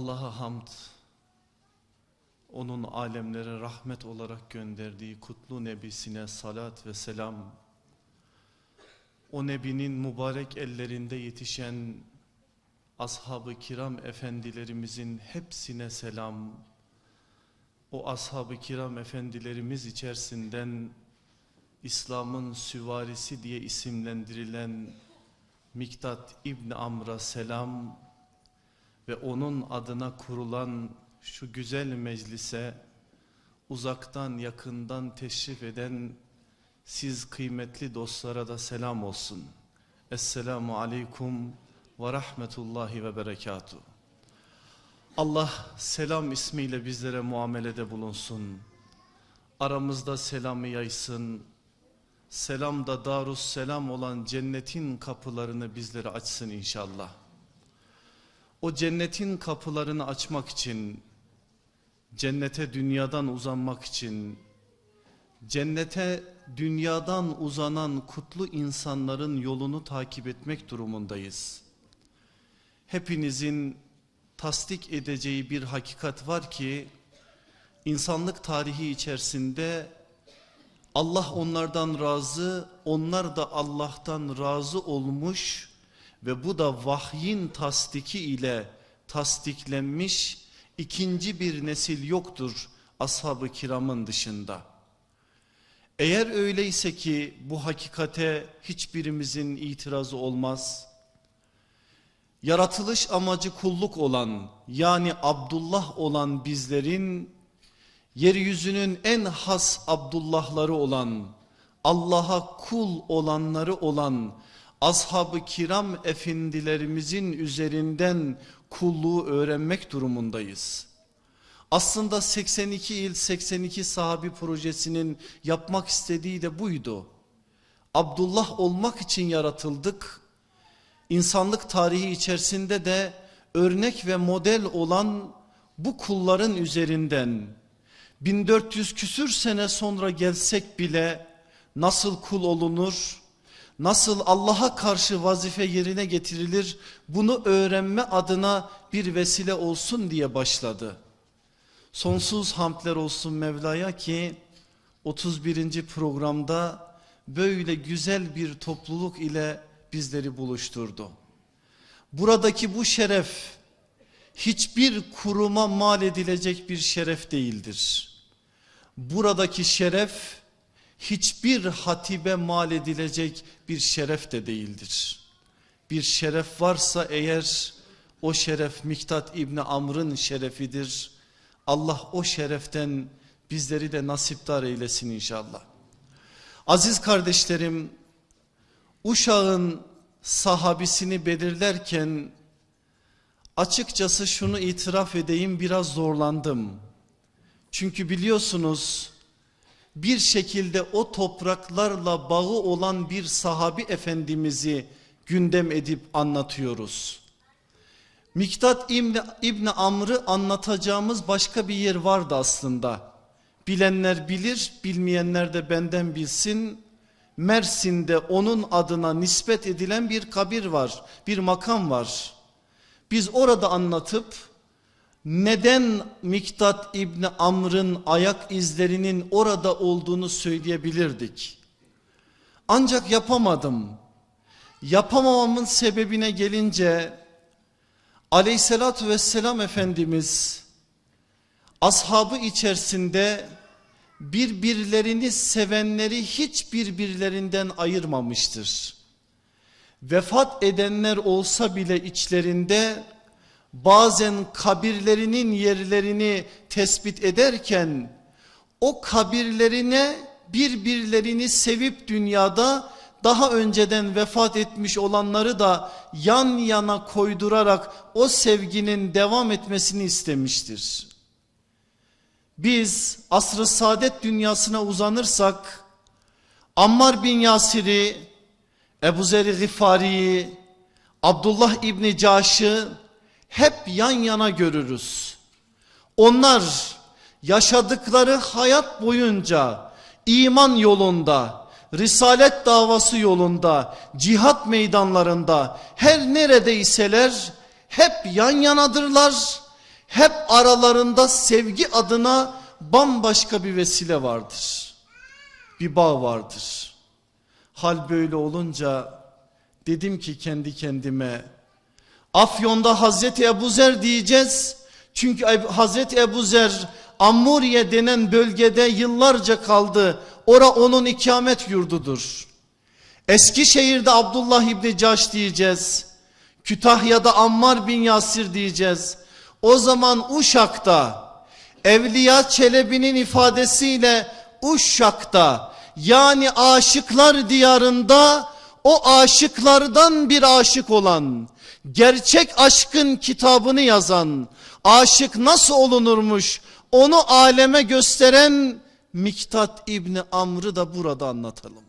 Allah'a hamd, onun alemlere rahmet olarak gönderdiği kutlu nebisine salat ve selam, o nebinin mübarek ellerinde yetişen ashab-ı kiram efendilerimizin hepsine selam, o ashab-ı kiram efendilerimiz içerisinden İslam'ın süvarisi diye isimlendirilen Miktat İbni Amr'a selam ve onun adına kurulan şu güzel meclise uzaktan yakından teşrif eden siz kıymetli dostlara da selam olsun. Esselamu Aleyküm ve Rahmetullahi ve Berekatuhu. Allah selam ismiyle bizlere muamelede bulunsun. Aramızda selamı yaysın. Selam da darus selam olan cennetin kapılarını bizlere açsın inşallah. O cennetin kapılarını açmak için, cennete dünyadan uzanmak için, cennete dünyadan uzanan kutlu insanların yolunu takip etmek durumundayız. Hepinizin tasdik edeceği bir hakikat var ki, insanlık tarihi içerisinde Allah onlardan razı, onlar da Allah'tan razı olmuş ve bu da vahyin tasdiki ile tasdiklenmiş ikinci bir nesil yoktur ashab-ı kiramın dışında. Eğer öyleyse ki bu hakikate hiçbirimizin itirazı olmaz. Yaratılış amacı kulluk olan yani Abdullah olan bizlerin yeryüzünün en has Abdullahları olan Allah'a kul olanları olan ashab-ı kiram efendilerimizin üzerinden kulluğu öğrenmek durumundayız. Aslında 82 il 82 sahabi projesinin yapmak istediği de buydu. Abdullah olmak için yaratıldık. İnsanlık tarihi içerisinde de örnek ve model olan bu kulların üzerinden 1400 küsür sene sonra gelsek bile nasıl kul olunur, nasıl Allah'a karşı vazife yerine getirilir bunu öğrenme adına bir vesile olsun diye başladı. Sonsuz hamdler olsun Mevla'ya ki 31. programda böyle güzel bir topluluk ile bizleri buluşturdu. Buradaki bu şeref hiçbir kuruma mal edilecek bir şeref değildir. Buradaki şeref hiçbir hatibe mal edilecek bir şeref de değildir. Bir şeref varsa eğer o şeref Miktat İbni Amr'ın şerefidir. Allah o şereften bizleri de nasiptar eylesin inşallah. Aziz kardeşlerim Uşağın sahabisini belirlerken açıkçası şunu itiraf edeyim biraz zorlandım. Çünkü biliyorsunuz bir şekilde o topraklarla bağı olan bir sahabi efendimizi gündem edip anlatıyoruz. Miktat İbni, İbni Amr'ı anlatacağımız başka bir yer vardı aslında. Bilenler bilir, bilmeyenler de benden bilsin. Mersin'de onun adına nispet edilen bir kabir var, bir makam var. Biz orada anlatıp neden Miktat İbni Amr'ın ayak izlerinin orada olduğunu söyleyebilirdik. Ancak yapamadım. Yapamamamın sebebine gelince aleyhissalatü vesselam Efendimiz ashabı içerisinde birbirlerini sevenleri hiç birbirlerinden ayırmamıştır. Vefat edenler olsa bile içlerinde bazen kabirlerinin yerlerini tespit ederken o kabirlerine birbirlerini sevip dünyada daha önceden vefat etmiş olanları da yan yana koydurarak o sevginin devam etmesini istemiştir. Biz asrı saadet dünyasına uzanırsak Ammar bin Yasir'i, Ebu Zer-i Abdullah İbni Caş'ı hep yan yana görürüz. Onlar yaşadıkları hayat boyunca iman yolunda, risalet davası yolunda, cihat meydanlarında her neredeyseler hep yan yanadırlar. hep aralarında sevgi adına bambaşka bir vesile vardır. Bir bağ vardır. Hal böyle olunca dedim ki kendi kendime Afyon'da Hazreti Ebu Zer diyeceğiz. Çünkü Hazreti Ebu Zer Ammuriye denen bölgede yıllarca kaldı. Ora onun ikamet yurdudur. Eskişehir'de Abdullah İbni Caş diyeceğiz. Kütahya'da Ammar bin Yasir diyeceğiz. O zaman Uşak'ta Evliya Çelebi'nin ifadesiyle Uşak'ta yani aşıklar diyarında o aşıklardan bir aşık olan gerçek aşkın kitabını yazan aşık nasıl olunurmuş onu aleme gösteren Miktat İbni Amr'ı da burada anlatalım.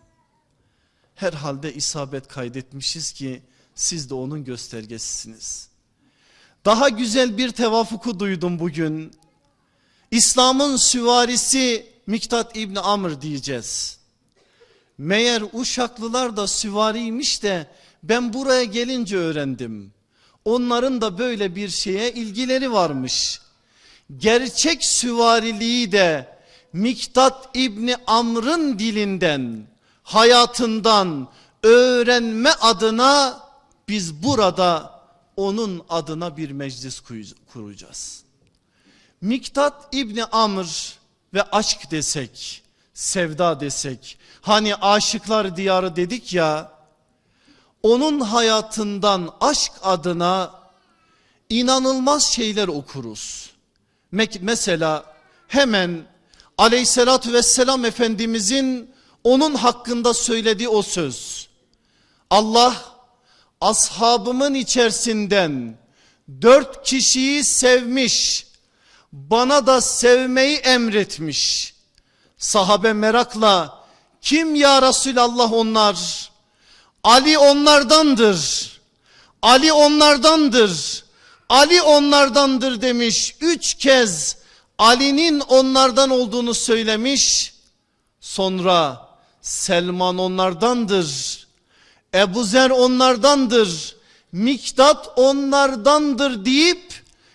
Herhalde isabet kaydetmişiz ki siz de onun göstergesisiniz. Daha güzel bir tevafuku duydum bugün. İslam'ın süvarisi Miktat İbni Amr diyeceğiz. Meğer Uşaklılar da süvariymiş de ben buraya gelince öğrendim. Onların da böyle bir şeye ilgileri varmış. Gerçek süvariliği de Miktat İbni Amr'ın dilinden, hayatından öğrenme adına biz burada onun adına bir meclis kuracağız. Miktat İbni Amr ve aşk desek, sevda desek, hani aşıklar diyarı dedik ya, onun hayatından aşk adına inanılmaz şeyler okuruz. Mesela hemen aleyhissalatü vesselam efendimizin onun hakkında söylediği o söz. Allah ashabımın içerisinden dört kişiyi sevmiş bana da sevmeyi emretmiş. Sahabe merakla kim ya Resulallah onlar? Ali onlardandır. Ali onlardandır. Ali onlardandır demiş. Üç kez Ali'nin onlardan olduğunu söylemiş. Sonra Selman onlardandır. Ebu Zer onlardandır. Miktat onlardandır deyip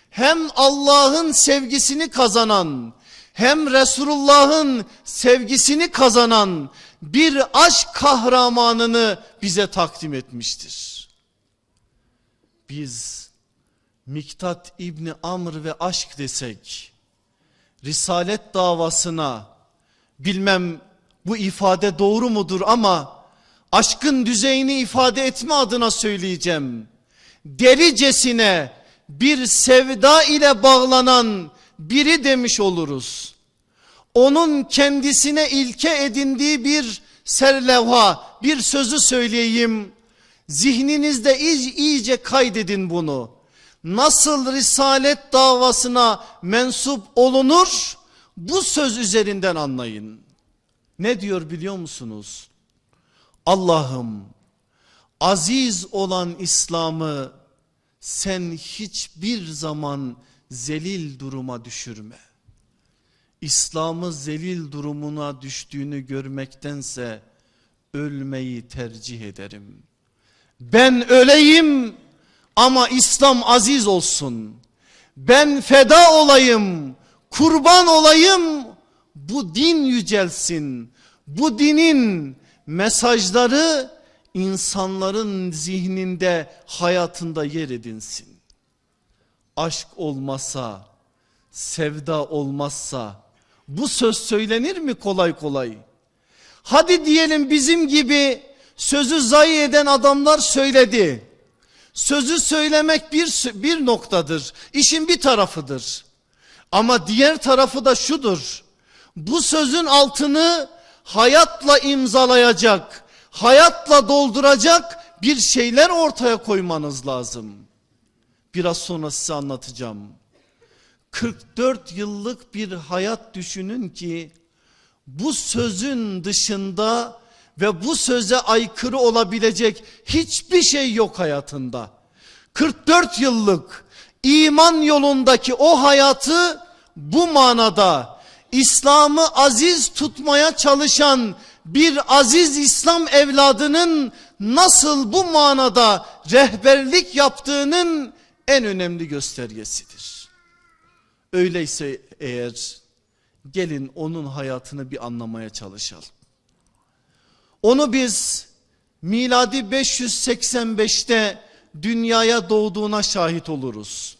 hem Allah'ın sevgisini kazanan hem Resulullah'ın sevgisini kazanan bir aşk kahramanını bize takdim etmiştir. Biz Miktat İbni Amr ve aşk desek Risalet davasına bilmem bu ifade doğru mudur ama aşkın düzeyini ifade etme adına söyleyeceğim. Dericesine bir sevda ile bağlanan biri demiş oluruz. Onun kendisine ilke edindiği bir serlevha, bir sözü söyleyeyim. Zihninizde iyice kaydedin bunu. Nasıl risalet davasına mensup olunur? Bu söz üzerinden anlayın. Ne diyor biliyor musunuz? Allah'ım aziz olan İslam'ı sen hiçbir zaman zelil duruma düşürme. İslam'ı zelil durumuna düştüğünü görmektense ölmeyi tercih ederim. Ben öleyim ama İslam aziz olsun. Ben feda olayım, kurban olayım, bu din yücelsin. Bu dinin mesajları insanların zihninde hayatında yer edinsin. Aşk olmasa, sevda olmazsa bu söz söylenir mi kolay kolay? Hadi diyelim bizim gibi sözü zayi eden adamlar söyledi. Sözü söylemek bir, bir noktadır. İşin bir tarafıdır. Ama diğer tarafı da şudur. Bu sözün altını hayatla imzalayacak, hayatla dolduracak bir şeyler ortaya koymanız lazım. Biraz sonra size anlatacağım. 44 yıllık bir hayat düşünün ki bu sözün dışında ve bu söze aykırı olabilecek hiçbir şey yok hayatında. 44 yıllık iman yolundaki o hayatı bu manada İslam'ı aziz tutmaya çalışan bir aziz İslam evladının nasıl bu manada rehberlik yaptığının en önemli göstergesidir. Öyleyse eğer gelin onun hayatını bir anlamaya çalışalım. Onu biz miladi 585'te dünyaya doğduğuna şahit oluruz.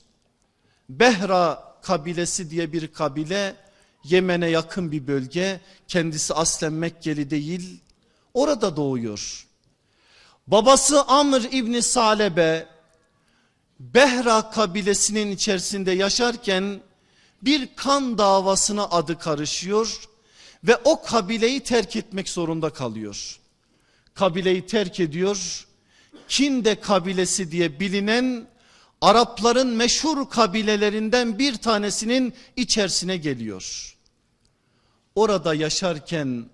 Behra kabilesi diye bir kabile Yemen'e yakın bir bölge kendisi aslen Mekkeli değil orada doğuyor. Babası Amr İbni Salebe Behra kabilesinin içerisinde yaşarken bir kan davasına adı karışıyor ve o kabileyi terk etmek zorunda kalıyor. Kabileyi terk ediyor. Kinde kabilesi diye bilinen Arapların meşhur kabilelerinden bir tanesinin içerisine geliyor. Orada yaşarken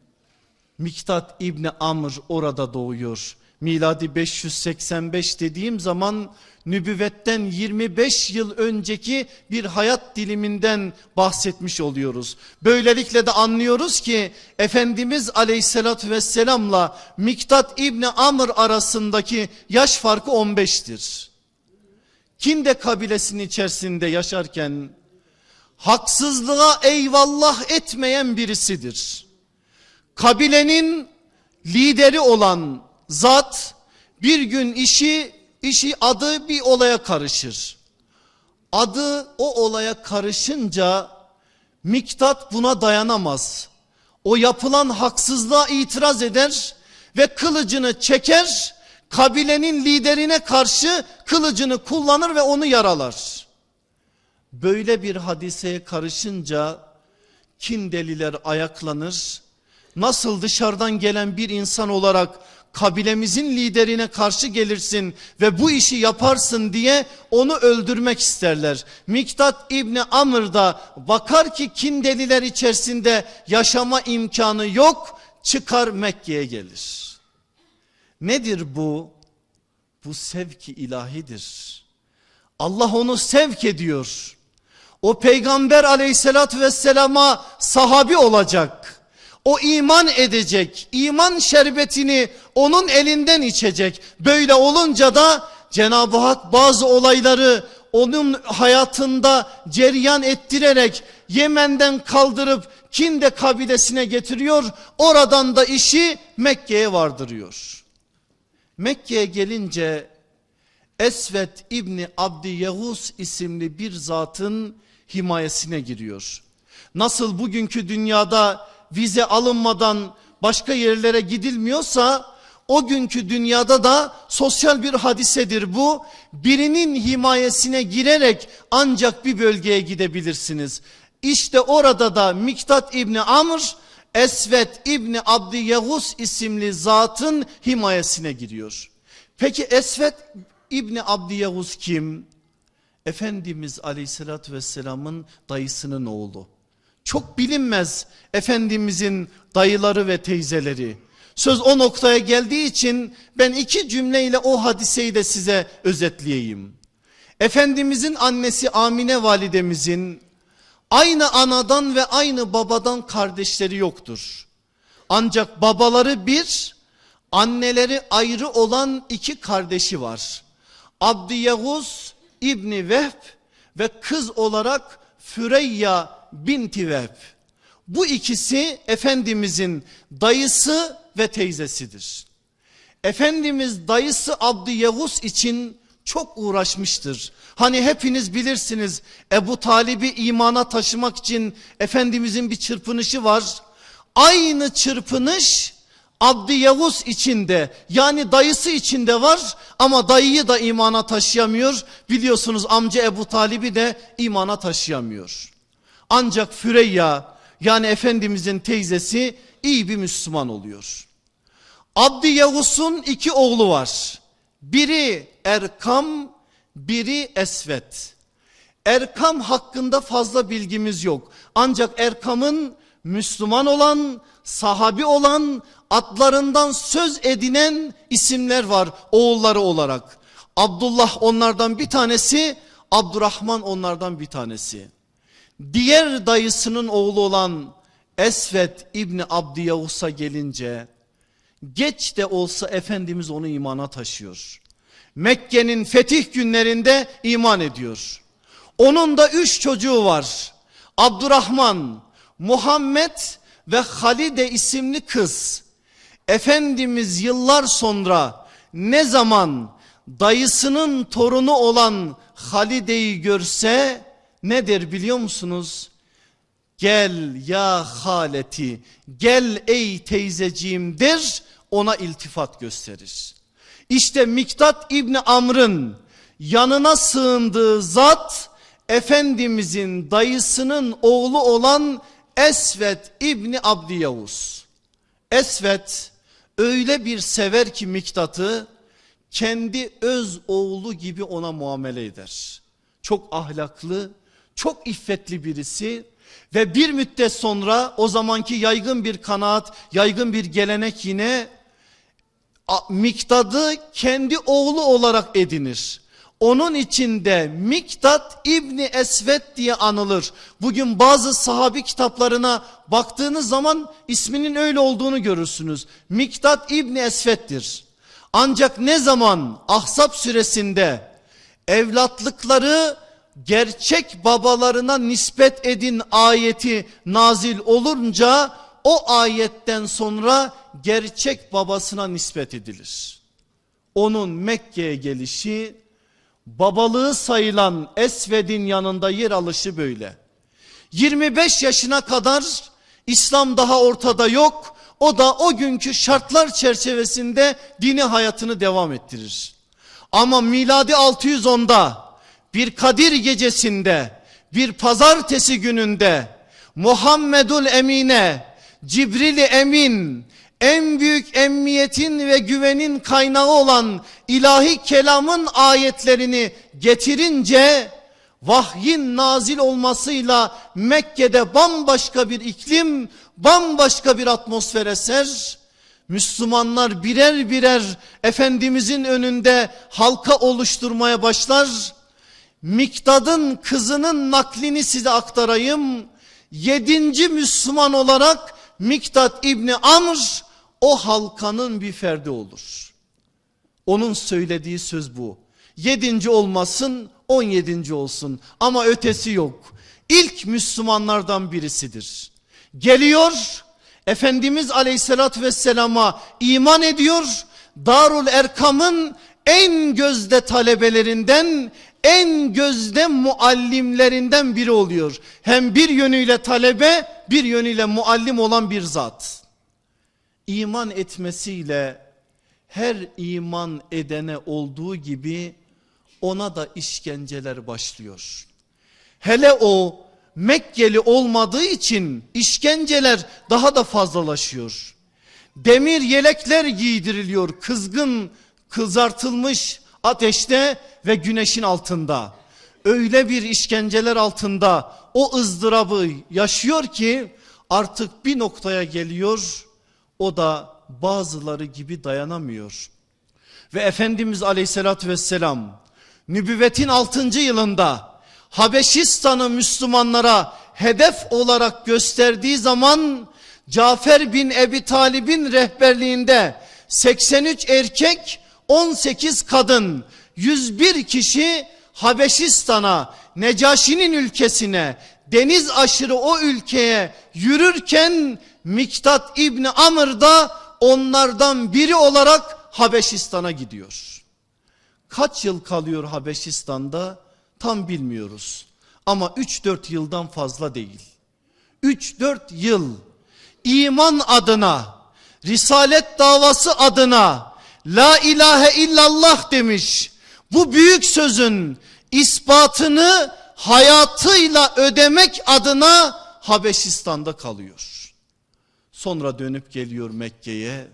Miktat İbni Amr orada doğuyor. Miladi 585 dediğim zaman nübüvvetten 25 yıl önceki bir hayat diliminden bahsetmiş oluyoruz. Böylelikle de anlıyoruz ki Efendimiz aleyhissalatü vesselamla Miktat İbni Amr arasındaki yaş farkı 15'tir. Kinde kabilesinin içerisinde yaşarken haksızlığa eyvallah etmeyen birisidir. Kabilenin lideri olan zat bir gün işi işi adı bir olaya karışır. Adı o olaya karışınca Miktat buna dayanamaz. O yapılan haksızlığa itiraz eder ve kılıcını çeker kabilenin liderine karşı kılıcını kullanır ve onu yaralar. Böyle bir hadiseye karışınca Kindeliler ayaklanır. Nasıl dışarıdan gelen bir insan olarak kabilemizin liderine karşı gelirsin ve bu işi yaparsın diye onu öldürmek isterler. Miktat İbni Amr da bakar ki Kindeliler içerisinde yaşama imkanı yok çıkar Mekke'ye gelir. Nedir bu? Bu sevki ilahidir. Allah onu sevk ediyor. O peygamber aleyhissalatü vesselama sahabi olacak. O iman edecek. iman şerbetini onun elinden içecek. Böyle olunca da Cenab-ı Hak bazı olayları onun hayatında ceryan ettirerek Yemen'den kaldırıp Kinde kabilesine getiriyor. Oradan da işi Mekke'ye vardırıyor. Mekke'ye gelince Esvet İbni Abdi Yavuz isimli bir zatın himayesine giriyor. Nasıl bugünkü dünyada vize alınmadan başka yerlere gidilmiyorsa o günkü dünyada da sosyal bir hadisedir bu. Birinin himayesine girerek ancak bir bölgeye gidebilirsiniz. İşte orada da Miktat İbni Amr Esvet İbni Abdi Yavuz isimli zatın himayesine giriyor. Peki Esvet İbni Abdi Yavuz kim? Efendimiz aleyhissalatü vesselamın dayısının oğlu. Çok bilinmez Efendimizin dayıları ve teyzeleri. Söz o noktaya geldiği için ben iki cümleyle o hadiseyi de size özetleyeyim. Efendimizin annesi Amine validemizin aynı anadan ve aynı babadan kardeşleri yoktur. Ancak babaları bir, anneleri ayrı olan iki kardeşi var. Abdiyaguz İbni Vehb ve kız olarak Füreyya binti Vehb. Bu ikisi Efendimizin dayısı ve teyzesidir. Efendimiz dayısı Abdiyavuz için çok uğraşmıştır. Hani hepiniz bilirsiniz Ebu Talib'i imana taşımak için Efendimizin bir çırpınışı var. Aynı çırpınış Abdi Yavuz içinde yani dayısı içinde var ama dayıyı da imana taşıyamıyor. Biliyorsunuz amca Ebu Talib'i de imana taşıyamıyor. Ancak Füreyya yani Efendimizin teyzesi iyi bir Müslüman oluyor. Abdi Yavuz'un iki oğlu var. Biri Erkam, biri Esvet. Erkam hakkında fazla bilgimiz yok. Ancak Erkam'ın Müslüman olan, sahabi olan, adlarından söz edinen isimler var oğulları olarak. Abdullah onlardan bir tanesi, Abdurrahman onlardan bir tanesi. Diğer dayısının oğlu olan Esvet İbni Abdiyavus'a gelince geç de olsa Efendimiz onu imana taşıyor. Mekke'nin fetih günlerinde iman ediyor. Onun da üç çocuğu var. Abdurrahman, Muhammed ve Halide isimli kız. Efendimiz yıllar sonra ne zaman dayısının torunu olan Halide'yi görse ne der biliyor musunuz? Gel ya haleti, gel ey teyzeciğim der ona iltifat gösterir. İşte Miktat İbni Amr'ın yanına sığındığı zat Efendimizin dayısının oğlu olan Esvet İbni Abdi. Esvet öyle bir sever ki Miktat'ı kendi öz oğlu gibi ona muamele eder. Çok ahlaklı, çok iffetli birisi ve bir müddet sonra o zamanki yaygın bir kanaat, yaygın bir gelenek yine Miktad'ı kendi oğlu olarak edinir. Onun içinde Miktat İbni Esvet diye anılır. Bugün bazı sahabi kitaplarına baktığınız zaman isminin öyle olduğunu görürsünüz. Miktat İbni Esvet'tir. Ancak ne zaman Ahzab süresinde evlatlıkları gerçek babalarına nispet edin ayeti nazil olunca o ayetten sonra gerçek babasına nispet edilir. Onun Mekke'ye gelişi babalığı sayılan Esved'in yanında yer alışı böyle. 25 yaşına kadar İslam daha ortada yok. O da o günkü şartlar çerçevesinde dini hayatını devam ettirir. Ama miladi 610'da bir Kadir gecesinde bir pazartesi gününde Muhammedul Emine Cibril Emin en büyük emniyetin ve güvenin kaynağı olan ilahi kelamın ayetlerini getirince vahyin nazil olmasıyla Mekke'de bambaşka bir iklim, bambaşka bir atmosfer eser. Müslümanlar birer birer Efendimizin önünde halka oluşturmaya başlar. Miktad'ın kızının naklini size aktarayım. Yedinci Müslüman olarak Miktat İbni Amr o halkanın bir ferdi olur. Onun söylediği söz bu. Yedinci olmasın on yedinci olsun ama ötesi yok. İlk Müslümanlardan birisidir. Geliyor Efendimiz aleyhissalatü vesselama iman ediyor. Darul Erkam'ın en gözde talebelerinden en gözde muallimlerinden biri oluyor. Hem bir yönüyle talebe bir yönüyle muallim olan bir zat. İman etmesiyle her iman edene olduğu gibi ona da işkenceler başlıyor. Hele o Mekkeli olmadığı için işkenceler daha da fazlalaşıyor. Demir yelekler giydiriliyor kızgın kızartılmış ateşte ve güneşin altında. Öyle bir işkenceler altında o ızdırabı yaşıyor ki artık bir noktaya geliyor o da bazıları gibi dayanamıyor. Ve Efendimiz aleyhissalatü vesselam nübüvvetin 6. yılında Habeşistan'ı Müslümanlara hedef olarak gösterdiği zaman Cafer bin Ebi Talib'in rehberliğinde 83 erkek 18 kadın 101 kişi Habeşistan'a Necaşi'nin ülkesine deniz aşırı o ülkeye yürürken Miktat İbni Amr da onlardan biri olarak Habeşistan'a gidiyor. Kaç yıl kalıyor Habeşistan'da tam bilmiyoruz. Ama 3-4 yıldan fazla değil. 3-4 yıl iman adına, risalet davası adına la ilahe illallah demiş. Bu büyük sözün ispatını hayatıyla ödemek adına Habeşistan'da kalıyor. Sonra dönüp geliyor Mekke'ye.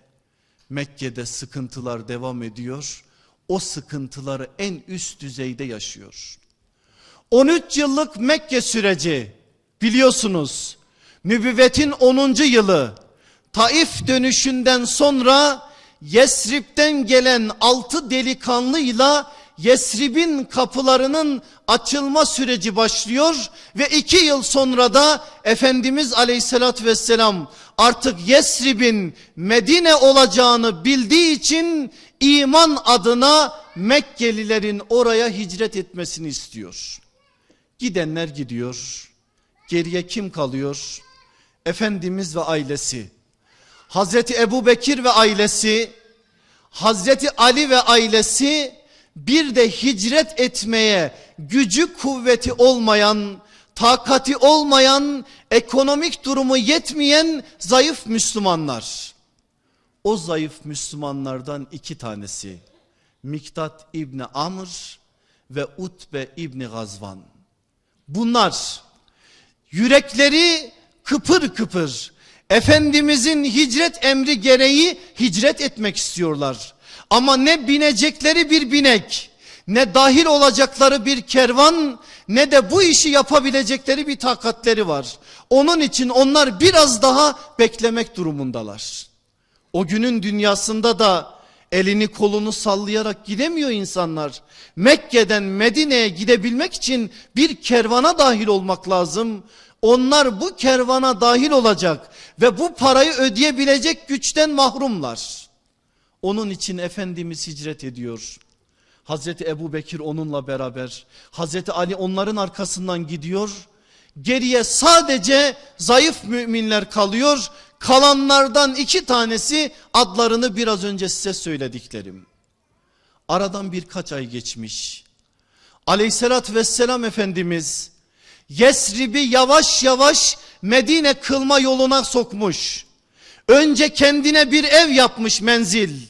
Mekke'de sıkıntılar devam ediyor. O sıkıntıları en üst düzeyde yaşıyor. 13 yıllık Mekke süreci biliyorsunuz. Nübüvvetin 10. yılı Taif dönüşünden sonra Yesrib'den gelen 6 delikanlıyla Yesrib'in kapılarının açılma süreci başlıyor ve iki yıl sonra da Efendimiz aleyhissalatü vesselam artık Yesrib'in Medine olacağını bildiği için iman adına Mekkelilerin oraya hicret etmesini istiyor. Gidenler gidiyor. Geriye kim kalıyor? Efendimiz ve ailesi. Hazreti Ebu Bekir ve ailesi. Hazreti Ali ve ailesi bir de hicret etmeye gücü kuvveti olmayan, takati olmayan, ekonomik durumu yetmeyen zayıf Müslümanlar. O zayıf Müslümanlardan iki tanesi Miktat İbni Amr ve Utbe İbni Gazvan. Bunlar yürekleri kıpır kıpır Efendimizin hicret emri gereği hicret etmek istiyorlar. Ama ne binecekleri bir binek ne dahil olacakları bir kervan ne de bu işi yapabilecekleri bir takatleri var. Onun için onlar biraz daha beklemek durumundalar. O günün dünyasında da elini kolunu sallayarak gidemiyor insanlar. Mekke'den Medine'ye gidebilmek için bir kervana dahil olmak lazım. Onlar bu kervana dahil olacak ve bu parayı ödeyebilecek güçten mahrumlar. Onun için Efendimiz hicret ediyor. Hazreti Ebu Bekir onunla beraber. Hazreti Ali onların arkasından gidiyor. Geriye sadece zayıf müminler kalıyor. Kalanlardan iki tanesi adlarını biraz önce size söylediklerim. Aradan birkaç ay geçmiş. Aleyhissalat vesselam Efendimiz Yesrib'i yavaş yavaş Medine kılma yoluna sokmuş. Önce kendine bir ev yapmış menzil.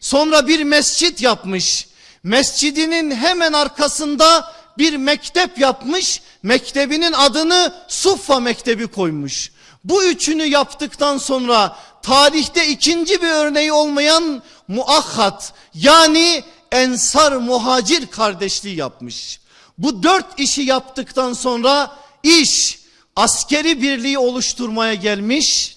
Sonra bir mescit yapmış. Mescidinin hemen arkasında bir mektep yapmış. Mektebinin adını Suffa Mektebi koymuş. Bu üçünü yaptıktan sonra tarihte ikinci bir örneği olmayan muakhat yani ensar muhacir kardeşliği yapmış. Bu dört işi yaptıktan sonra iş askeri birliği oluşturmaya gelmiş.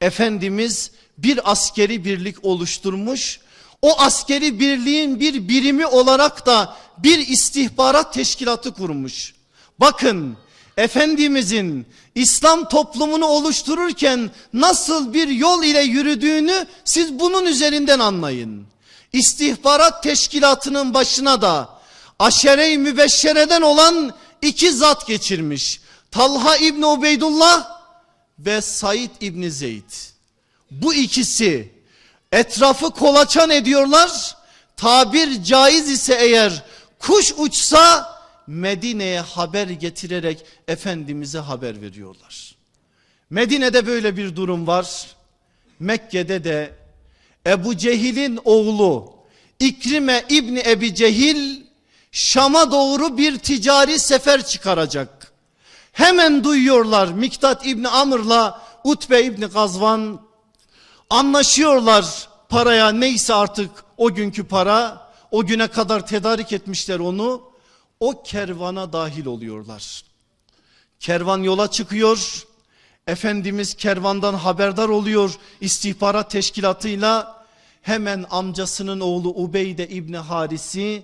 Efendimiz bir askeri birlik oluşturmuş. O askeri birliğin bir birimi olarak da bir istihbarat teşkilatı kurmuş. Bakın Efendimizin İslam toplumunu oluştururken nasıl bir yol ile yürüdüğünü siz bunun üzerinden anlayın. İstihbarat teşkilatının başına da aşere-i mübeşşereden olan iki zat geçirmiş. Talha İbni Ubeydullah ve Said İbni Zeyd. Bu ikisi etrafı kolaçan ediyorlar. Tabir caiz ise eğer kuş uçsa Medine'ye haber getirerek Efendimiz'e haber veriyorlar. Medine'de böyle bir durum var. Mekke'de de Ebu Cehil'in oğlu İkrime İbni Ebi Cehil Şam'a doğru bir ticari sefer çıkaracak. Hemen duyuyorlar Miktat İbni Amr'la Utbe İbni Gazvan anlaşıyorlar paraya neyse artık o günkü para o güne kadar tedarik etmişler onu o kervana dahil oluyorlar. Kervan yola çıkıyor. Efendimiz kervandan haberdar oluyor istihbarat teşkilatıyla hemen amcasının oğlu Ubeyde İbni Haris'i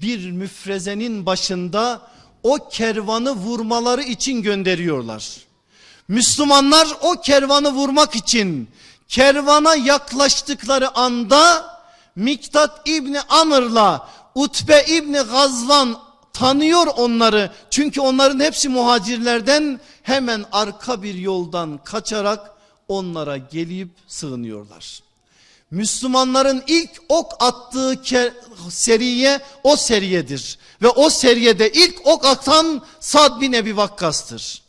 bir müfrezenin başında o kervanı vurmaları için gönderiyorlar. Müslümanlar o kervanı vurmak için kervana yaklaştıkları anda Miktat İbni Amr'la Utbe İbni Gazvan tanıyor onları. Çünkü onların hepsi muhacirlerden hemen arka bir yoldan kaçarak onlara gelip sığınıyorlar. Müslümanların ilk ok attığı seriye o seriyedir. Ve o seriyede ilk ok atan Sad bin Ebi Vakkas'tır.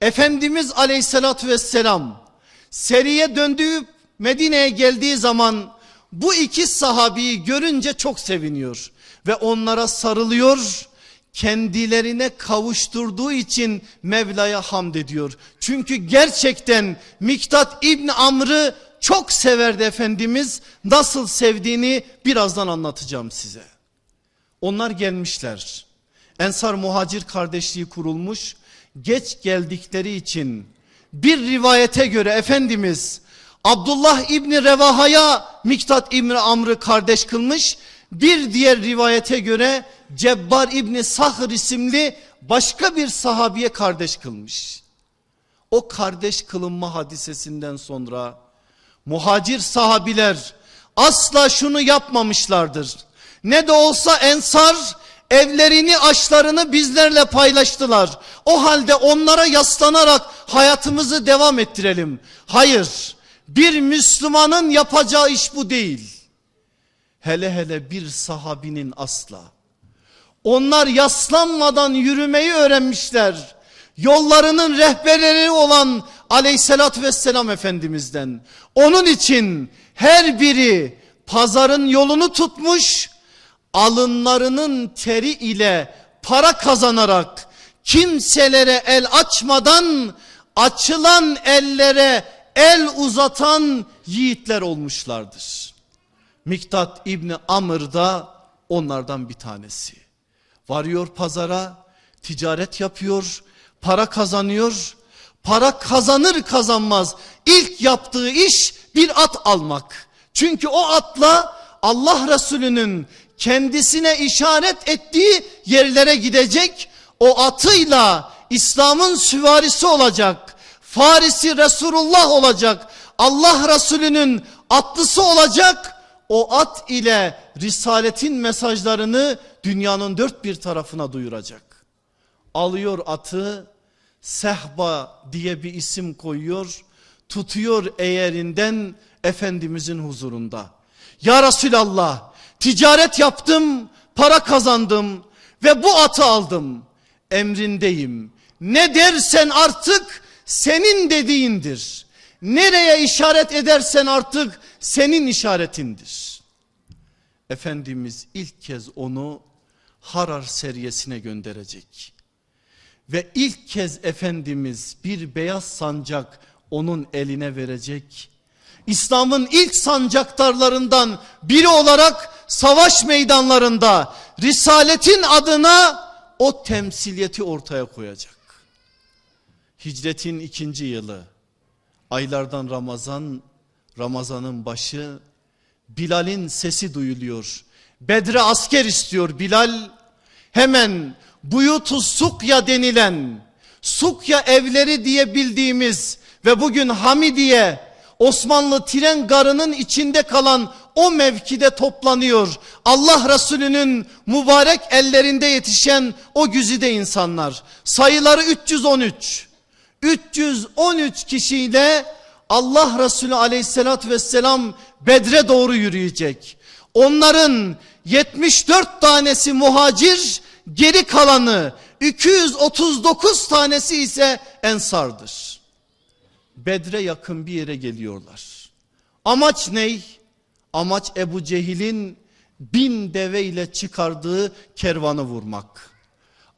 Efendimiz aleyhissalatü vesselam seriye döndüğü Medine'ye geldiği zaman bu iki sahabiyi görünce çok seviniyor. Ve onlara sarılıyor kendilerine kavuşturduğu için Mevla'ya hamd ediyor. Çünkü gerçekten Miktat İbni Amr'ı çok severdi Efendimiz. Nasıl sevdiğini birazdan anlatacağım size. Onlar gelmişler. Ensar muhacir kardeşliği kurulmuş. Geç geldikleri için bir rivayete göre Efendimiz Abdullah İbni Revaha'ya Miktat İbni Amr'ı kardeş kılmış. Bir diğer rivayete göre Cebbar İbni Sahr isimli başka bir sahabiye kardeş kılmış. O kardeş kılınma hadisesinden sonra muhacir sahabiler asla şunu yapmamışlardır. Ne de olsa ensar evlerini aşlarını bizlerle paylaştılar. O halde onlara yaslanarak hayatımızı devam ettirelim. Hayır bir Müslümanın yapacağı iş bu değil. Hele hele bir sahabinin asla. Onlar yaslanmadan yürümeyi öğrenmişler. Yollarının rehberleri olan aleyhissalatü vesselam efendimizden. Onun için her biri pazarın yolunu tutmuş alınlarının teri ile para kazanarak kimselere el açmadan açılan ellere el uzatan yiğitler olmuşlardır. Miktat İbni Amr da onlardan bir tanesi. Varıyor pazara, ticaret yapıyor, para kazanıyor. Para kazanır kazanmaz ilk yaptığı iş bir at almak. Çünkü o atla Allah Resulü'nün kendisine işaret ettiği yerlere gidecek. O atıyla İslam'ın süvarisi olacak. Farisi Resulullah olacak. Allah Resulü'nün atlısı olacak. O at ile risaletin mesajlarını dünyanın dört bir tarafına duyuracak. Alıyor atı Sehba diye bir isim koyuyor. Tutuyor eğerinden Efendimizin huzurunda. Ya Resulallah ticaret yaptım para kazandım ve bu atı aldım. Emrindeyim. Ne dersen artık senin dediğindir. Nereye işaret edersen artık senin işaretindir. Efendimiz ilk kez onu Harar seriyesine gönderecek. Ve ilk kez Efendimiz bir beyaz sancak onun eline verecek. İslam'ın ilk sancaktarlarından biri olarak savaş meydanlarında Risaletin adına o temsiliyeti ortaya koyacak. Hicretin ikinci yılı aylardan Ramazan Ramazanın başı Bilal'in sesi duyuluyor. Bedre asker istiyor Bilal. Hemen buyutu sukya denilen sukya evleri diye bildiğimiz ve bugün Hamidiye Osmanlı tren garının içinde kalan o mevkide toplanıyor. Allah Resulü'nün mübarek ellerinde yetişen o güzide insanlar. Sayıları 313. 313 kişiyle Allah Resulü aleyhissalatü vesselam Bedre doğru yürüyecek. Onların 74 tanesi muhacir, geri kalanı 239 tanesi ise ensardır. Bedre yakın bir yere geliyorlar. Amaç ney? Amaç Ebu Cehil'in bin deve ile çıkardığı kervanı vurmak.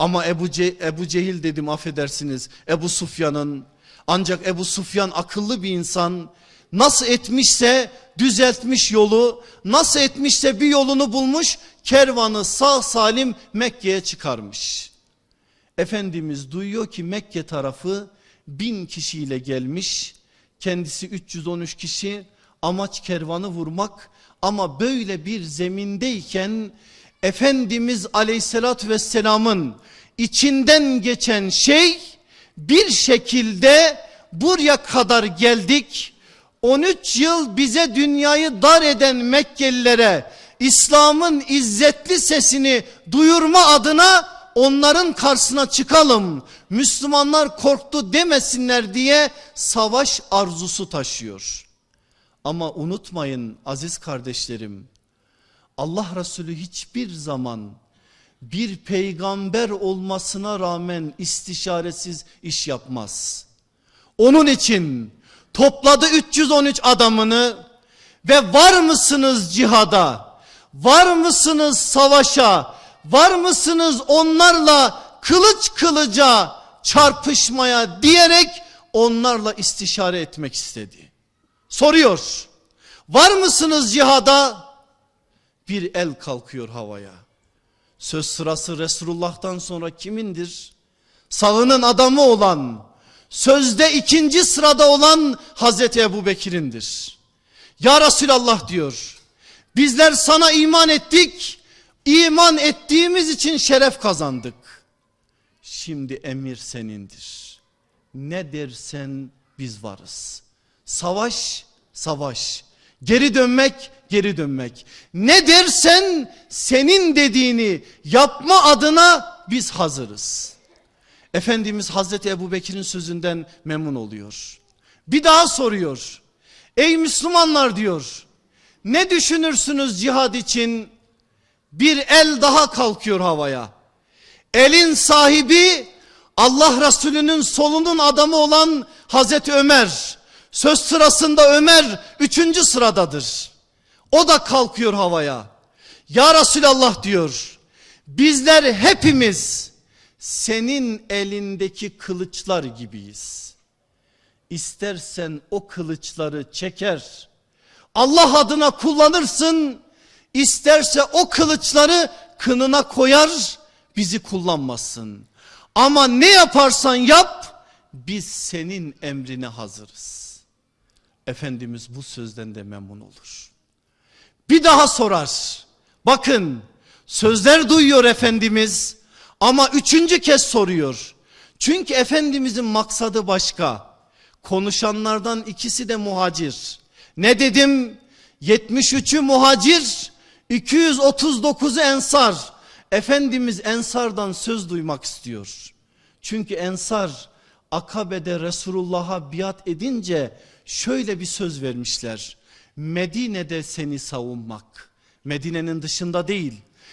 Ama Ebu, Ce Ebu Cehil dedim affedersiniz. Ebu Sufyan'ın ancak Ebu Sufyan akıllı bir insan. Nasıl etmişse düzeltmiş yolu nasıl etmişse bir yolunu bulmuş kervanı sağ salim Mekke'ye çıkarmış. Efendimiz duyuyor ki Mekke tarafı bin kişiyle gelmiş. Kendisi 313 kişi amaç kervanı vurmak. Ama böyle bir zemindeyken Efendimiz aleyhissalatü vesselamın içinden geçen şey bir şekilde buraya kadar geldik. 13 yıl bize dünyayı dar eden Mekkelilere İslam'ın izzetli sesini duyurma adına onların karşısına çıkalım. Müslümanlar korktu demesinler diye savaş arzusu taşıyor. Ama unutmayın aziz kardeşlerim Allah Resulü hiçbir zaman bir peygamber olmasına rağmen istişaresiz iş yapmaz. Onun için topladı 313 adamını ve var mısınız cihada? Var mısınız savaşa? Var mısınız onlarla kılıç kılıca çarpışmaya diyerek onlarla istişare etmek istedi. Soruyor. Var mısınız cihada? Bir el kalkıyor havaya. Söz sırası Resulullah'tan sonra kimindir? Sağının adamı olan, sözde ikinci sırada olan Hazreti Ebu Bekir'indir. Ya Resulallah diyor. Bizler sana iman ettik. İman ettiğimiz için şeref kazandık. Şimdi emir senindir. Ne dersen biz varız. Savaş, savaş. Geri dönmek, geri dönmek. Ne dersen senin dediğini yapma adına biz hazırız. Efendimiz Hazreti Ebu Bekir'in sözünden memnun oluyor. Bir daha soruyor. Ey Müslümanlar diyor. Ne düşünürsünüz cihad için? Bir el daha kalkıyor havaya. Elin sahibi Allah Resulü'nün solunun adamı olan Hazreti Ömer. Söz sırasında Ömer üçüncü sıradadır. O da kalkıyor havaya. Ya Resulallah diyor. Bizler hepimiz senin elindeki kılıçlar gibiyiz. İstersen o kılıçları çeker. Allah adına kullanırsın. İsterse o kılıçları kınına koyar bizi kullanmasın. Ama ne yaparsan yap biz senin emrine hazırız. Efendimiz bu sözden de memnun olur. Bir daha sorar. Bakın sözler duyuyor Efendimiz ama üçüncü kez soruyor. Çünkü Efendimizin maksadı başka. Konuşanlardan ikisi de muhacir. Ne dedim? 73'ü muhacir, 239'u ensar. Efendimiz ensardan söz duymak istiyor. Çünkü ensar Akabe'de Resulullah'a biat edince şöyle bir söz vermişler. Medine'de seni savunmak. Medine'nin dışında değil.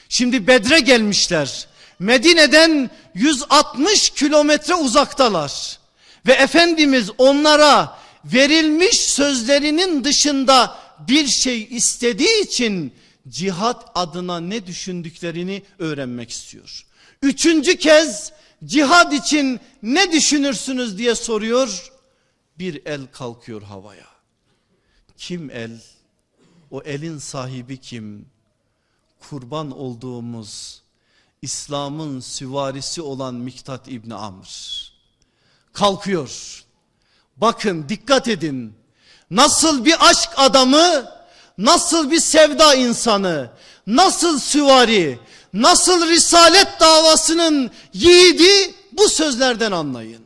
Şimdi Bedre gelmişler. Medine'den 160 kilometre uzaktalar. Ve Efendimiz onlara verilmiş sözlerinin dışında bir şey istediği için cihat adına ne düşündüklerini öğrenmek istiyor. Üçüncü kez cihad için ne düşünürsünüz diye soruyor. Bir el kalkıyor havaya. Kim el? O elin sahibi kim? Kurban olduğumuz İslam'ın süvarisi olan Miktat İbni Amr. Kalkıyor. Bakın dikkat edin. Nasıl bir aşk adamı, nasıl bir sevda insanı, nasıl süvari, nasıl risalet davasının yiğidi bu sözlerden anlayın.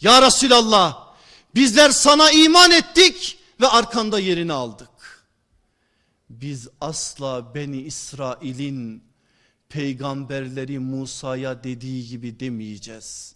Ya Resulallah bizler sana iman ettik ve arkanda yerini aldık. Biz asla Beni İsrail'in peygamberleri Musa'ya dediği gibi demeyeceğiz.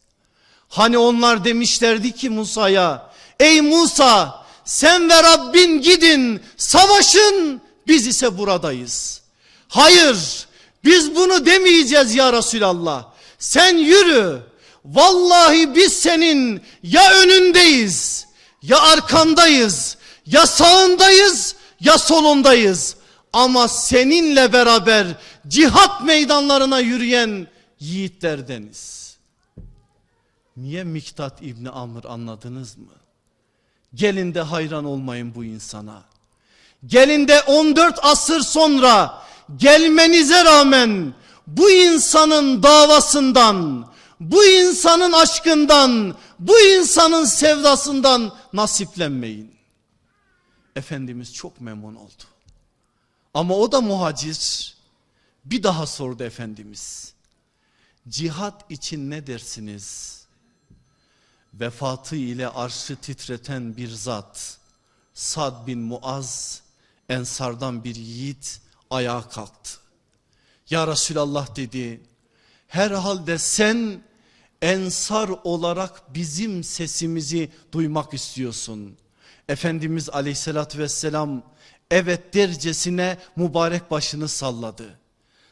Hani onlar demişlerdi ki Musa'ya ey Musa sen ve Rabbin gidin savaşın biz ise buradayız. Hayır biz bunu demeyeceğiz ya Resulallah. Sen yürü vallahi biz senin ya önündeyiz ya arkandayız ya sağındayız ya solundayız. Ama seninle beraber cihat meydanlarına yürüyen yiğitlerdeniz. Niye Miktat İbni Amr anladınız mı? Gelin de hayran olmayın bu insana. Gelin de 14 asır sonra gelmenize rağmen bu insanın davasından, bu insanın aşkından, bu insanın sevdasından nasiplenmeyin. Efendimiz çok memnun oldu. Ama o da muhacir. Bir daha sordu Efendimiz. Cihat için ne dersiniz? vefatı ile arşı titreten bir zat Sad bin Muaz ensardan bir yiğit ayağa kalktı. Ya Resulallah dedi herhalde sen ensar olarak bizim sesimizi duymak istiyorsun. Efendimiz aleyhissalatü vesselam evet dercesine mübarek başını salladı.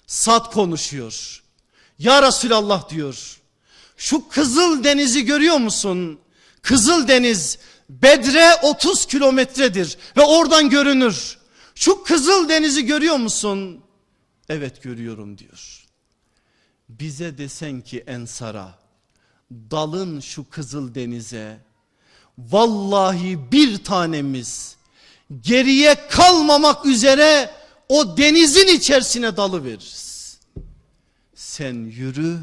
Sad konuşuyor. Ya Resulallah diyor. Şu Kızıl Deniz'i görüyor musun? Kızıl Deniz Bedre 30 kilometredir ve oradan görünür. Şu Kızıl Deniz'i görüyor musun? Evet görüyorum diyor. Bize desen ki Ensar'a dalın şu Kızıl Deniz'e vallahi bir tanemiz geriye kalmamak üzere o denizin içerisine dalı veririz. Sen yürü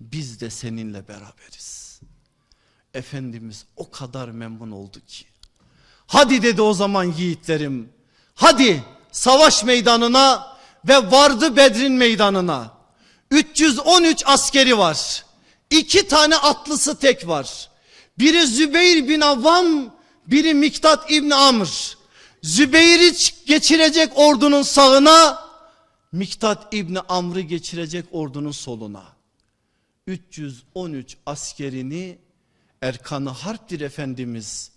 biz de seninle beraberiz. Efendimiz o kadar memnun oldu ki. Hadi dedi o zaman yiğitlerim. Hadi savaş meydanına ve vardı Bedrin meydanına. 313 askeri var. İki tane atlısı tek var. Biri Zübeyir bin Avvam, biri Miktat İbni Amr. Zübeyir'i geçirecek ordunun sağına, Miktat İbni Amr'ı geçirecek ordunun soluna. 313 askerini Erkan'ı Harp'tir Efendimiz.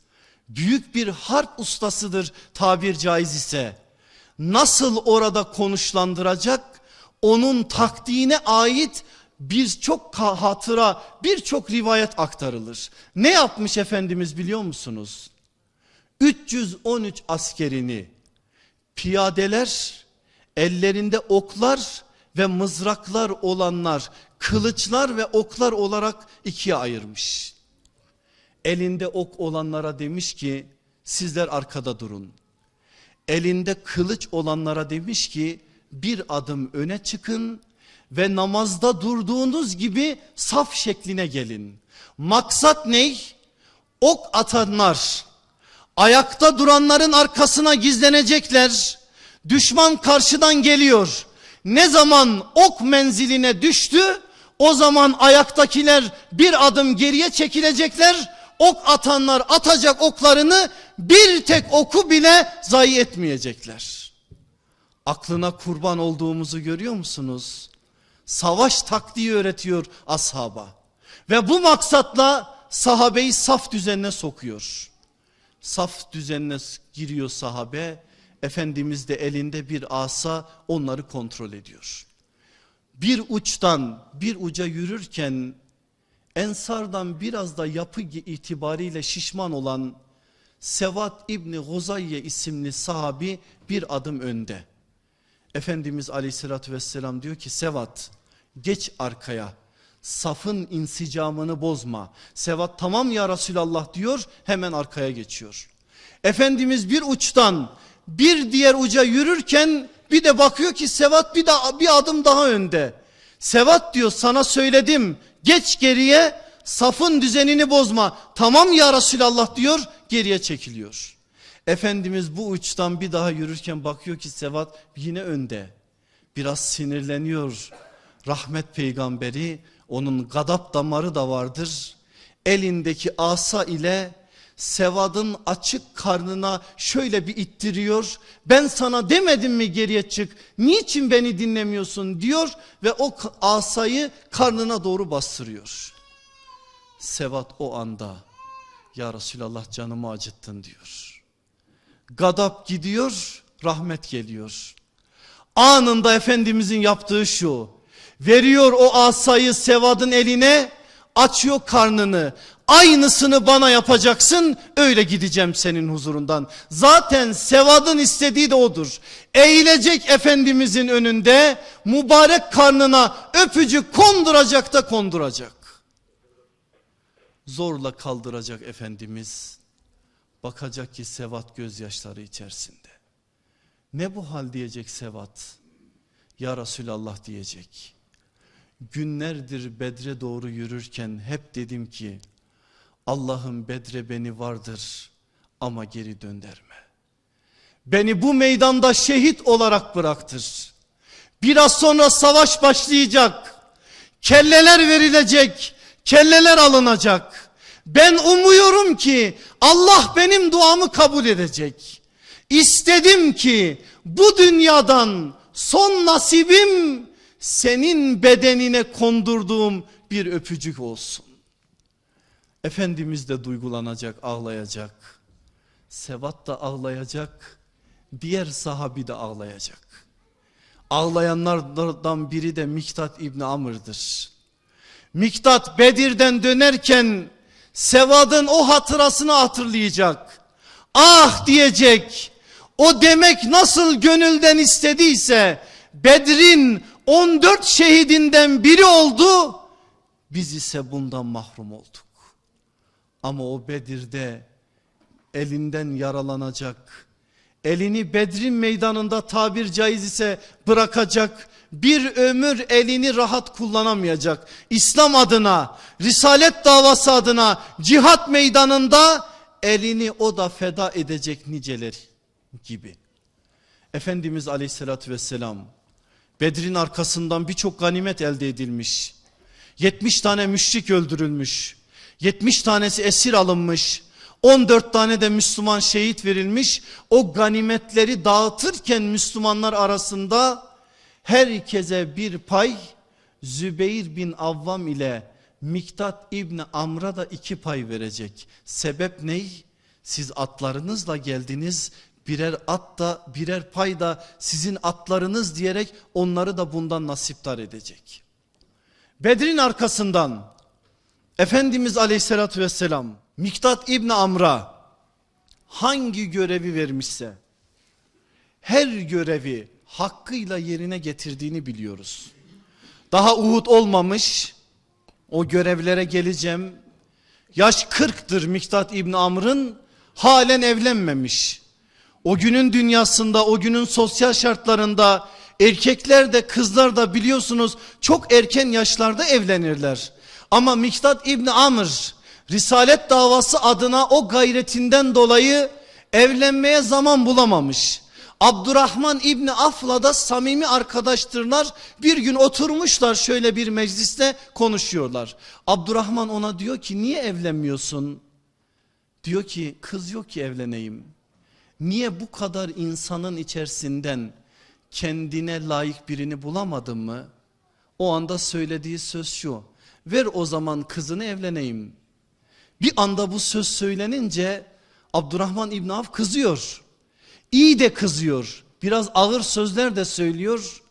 Büyük bir harp ustasıdır tabir caiz ise. Nasıl orada konuşlandıracak? Onun taktiğine ait birçok hatıra, birçok rivayet aktarılır. Ne yapmış Efendimiz biliyor musunuz? 313 askerini piyadeler, ellerinde oklar ve mızraklar olanlar, kılıçlar ve oklar olarak ikiye ayırmış. Elinde ok olanlara demiş ki sizler arkada durun. Elinde kılıç olanlara demiş ki bir adım öne çıkın ve namazda durduğunuz gibi saf şekline gelin. Maksat ne? Ok atanlar ayakta duranların arkasına gizlenecekler. Düşman karşıdan geliyor. Ne zaman ok menziline düştü o zaman ayaktakiler bir adım geriye çekilecekler. Ok atanlar atacak oklarını bir tek oku bile zayi etmeyecekler. Aklına kurban olduğumuzu görüyor musunuz? Savaş taktiği öğretiyor ashaba. Ve bu maksatla sahabeyi saf düzenine sokuyor. Saf düzenine giriyor sahabe. Efendimiz de elinde bir asa onları kontrol ediyor. Bir uçtan bir uca yürürken Ensardan biraz da yapı itibariyle şişman olan Sevat İbni Gozayye isimli sahabi bir adım önde. Efendimiz aleyhissalatü vesselam diyor ki Sevat geç arkaya safın insicamını bozma. Sevat tamam ya Resulallah diyor hemen arkaya geçiyor. Efendimiz bir uçtan bir diğer uca yürürken bir de bakıyor ki Sevat bir, daha, bir adım daha önde. Sevat diyor sana söyledim geç geriye safın düzenini bozma. Tamam ya Resulallah diyor geriye çekiliyor. Efendimiz bu uçtan bir daha yürürken bakıyor ki Sevat yine önde. Biraz sinirleniyor. Rahmet peygamberi onun gadap damarı da vardır. Elindeki asa ile Sevad'ın açık karnına şöyle bir ittiriyor. Ben sana demedim mi geriye çık? Niçin beni dinlemiyorsun diyor ve o asayı karnına doğru bastırıyor. Sevat o anda ya Resulallah canımı acıttın diyor. Gadap gidiyor rahmet geliyor. Anında Efendimizin yaptığı şu. Veriyor o asayı Sevad'ın eline açıyor karnını. Aynısını bana yapacaksın öyle gideceğim senin huzurundan. Zaten Sevad'ın istediği de odur. Eğilecek Efendimizin önünde mübarek karnına öpücük konduracak da konduracak. Zorla kaldıracak Efendimiz. Bakacak ki Sevat gözyaşları içerisinde. Ne bu hal diyecek Sevat? Ya Resulallah diyecek. Günlerdir Bedre doğru yürürken hep dedim ki Allah'ım Bedre beni vardır ama geri dönderme. Beni bu meydanda şehit olarak bıraktır. Biraz sonra savaş başlayacak. Kelleler verilecek. Kelleler alınacak. Ben umuyorum ki Allah benim duamı kabul edecek. İstedim ki bu dünyadan son nasibim senin bedenine kondurduğum bir öpücük olsun. Efendimiz de duygulanacak, ağlayacak. Sevat da ağlayacak. Diğer sahabi de ağlayacak. Ağlayanlardan biri de Miktat İbni Amr'dır. Miktat Bedir'den dönerken Sevad'ın o hatırasını hatırlayacak. Ah diyecek. O demek nasıl gönülden istediyse Bedir'in 14 şehidinden biri oldu. Biz ise bundan mahrum olduk. Ama o Bedir'de elinden yaralanacak. Elini Bedrin meydanında tabir caiz ise bırakacak. Bir ömür elini rahat kullanamayacak. İslam adına, risalet davası adına cihat meydanında elini o da feda edecek niceler gibi. Efendimiz aleyhissalatü vesselam Bedir'in arkasından birçok ganimet elde edilmiş. 70 tane müşrik öldürülmüş. 70 tanesi esir alınmış. 14 tane de Müslüman şehit verilmiş. O ganimetleri dağıtırken Müslümanlar arasında herkese bir pay Zübeyir bin Avvam ile Miktat İbni Amr'a da iki pay verecek. Sebep ney? Siz atlarınızla geldiniz birer at da birer pay da sizin atlarınız diyerek onları da bundan nasiptar edecek. Bedir'in arkasından Efendimiz aleyhissalatü vesselam Miktat İbni Amr'a hangi görevi vermişse her görevi hakkıyla yerine getirdiğini biliyoruz. Daha Uhud olmamış o görevlere geleceğim. Yaş 40'tır Miktat İbni Amr'ın halen evlenmemiş. O günün dünyasında o günün sosyal şartlarında erkekler de kızlar da biliyorsunuz çok erken yaşlarda evlenirler. Ama Miktat İbni Amr Risalet davası adına o gayretinden dolayı evlenmeye zaman bulamamış. Abdurrahman İbni Af'la da samimi arkadaştırlar. Bir gün oturmuşlar şöyle bir mecliste konuşuyorlar. Abdurrahman ona diyor ki niye evlenmiyorsun? Diyor ki kız yok ki evleneyim. Niye bu kadar insanın içerisinden kendine layık birini bulamadın mı? O anda söylediği söz şu. Ver o zaman kızını evleneyim. Bir anda bu söz söylenince Abdurrahman İbn Avf kızıyor. İyi de kızıyor. Biraz ağır sözler de söylüyor.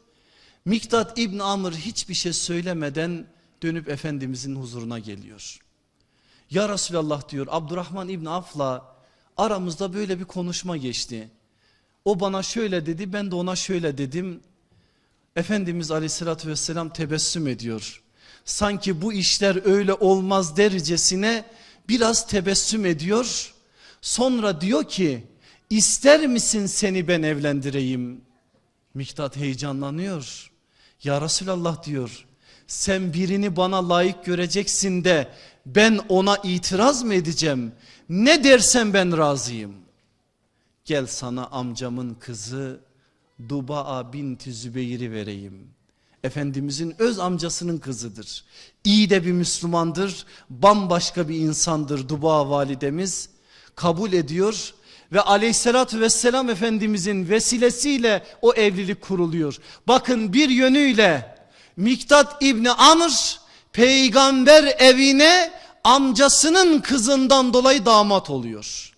Miktat İbn Amr hiçbir şey söylemeden dönüp Efendimizin huzuruna geliyor. Ya Resulallah diyor Abdurrahman İbn Avf'la aramızda böyle bir konuşma geçti. O bana şöyle dedi ben de ona şöyle dedim. Efendimiz aleyhissalatü vesselam tebessüm ediyor. Sanki bu işler öyle olmaz dercesine biraz tebessüm ediyor. Sonra diyor ki ister misin seni ben evlendireyim? Miktat heyecanlanıyor. Ya Resulallah diyor sen birini bana layık göreceksin de ben ona itiraz mı edeceğim? Ne dersen ben razıyım. Gel sana amcamın kızı Duba'a binti Zübeyir'i vereyim. Efendimizin öz amcasının kızıdır. İyi de bir Müslümandır. Bambaşka bir insandır Duba validemiz. Kabul ediyor ve aleyhissalatü vesselam Efendimizin vesilesiyle o evlilik kuruluyor. Bakın bir yönüyle Miktat İbni Amr peygamber evine amcasının kızından dolayı damat oluyor.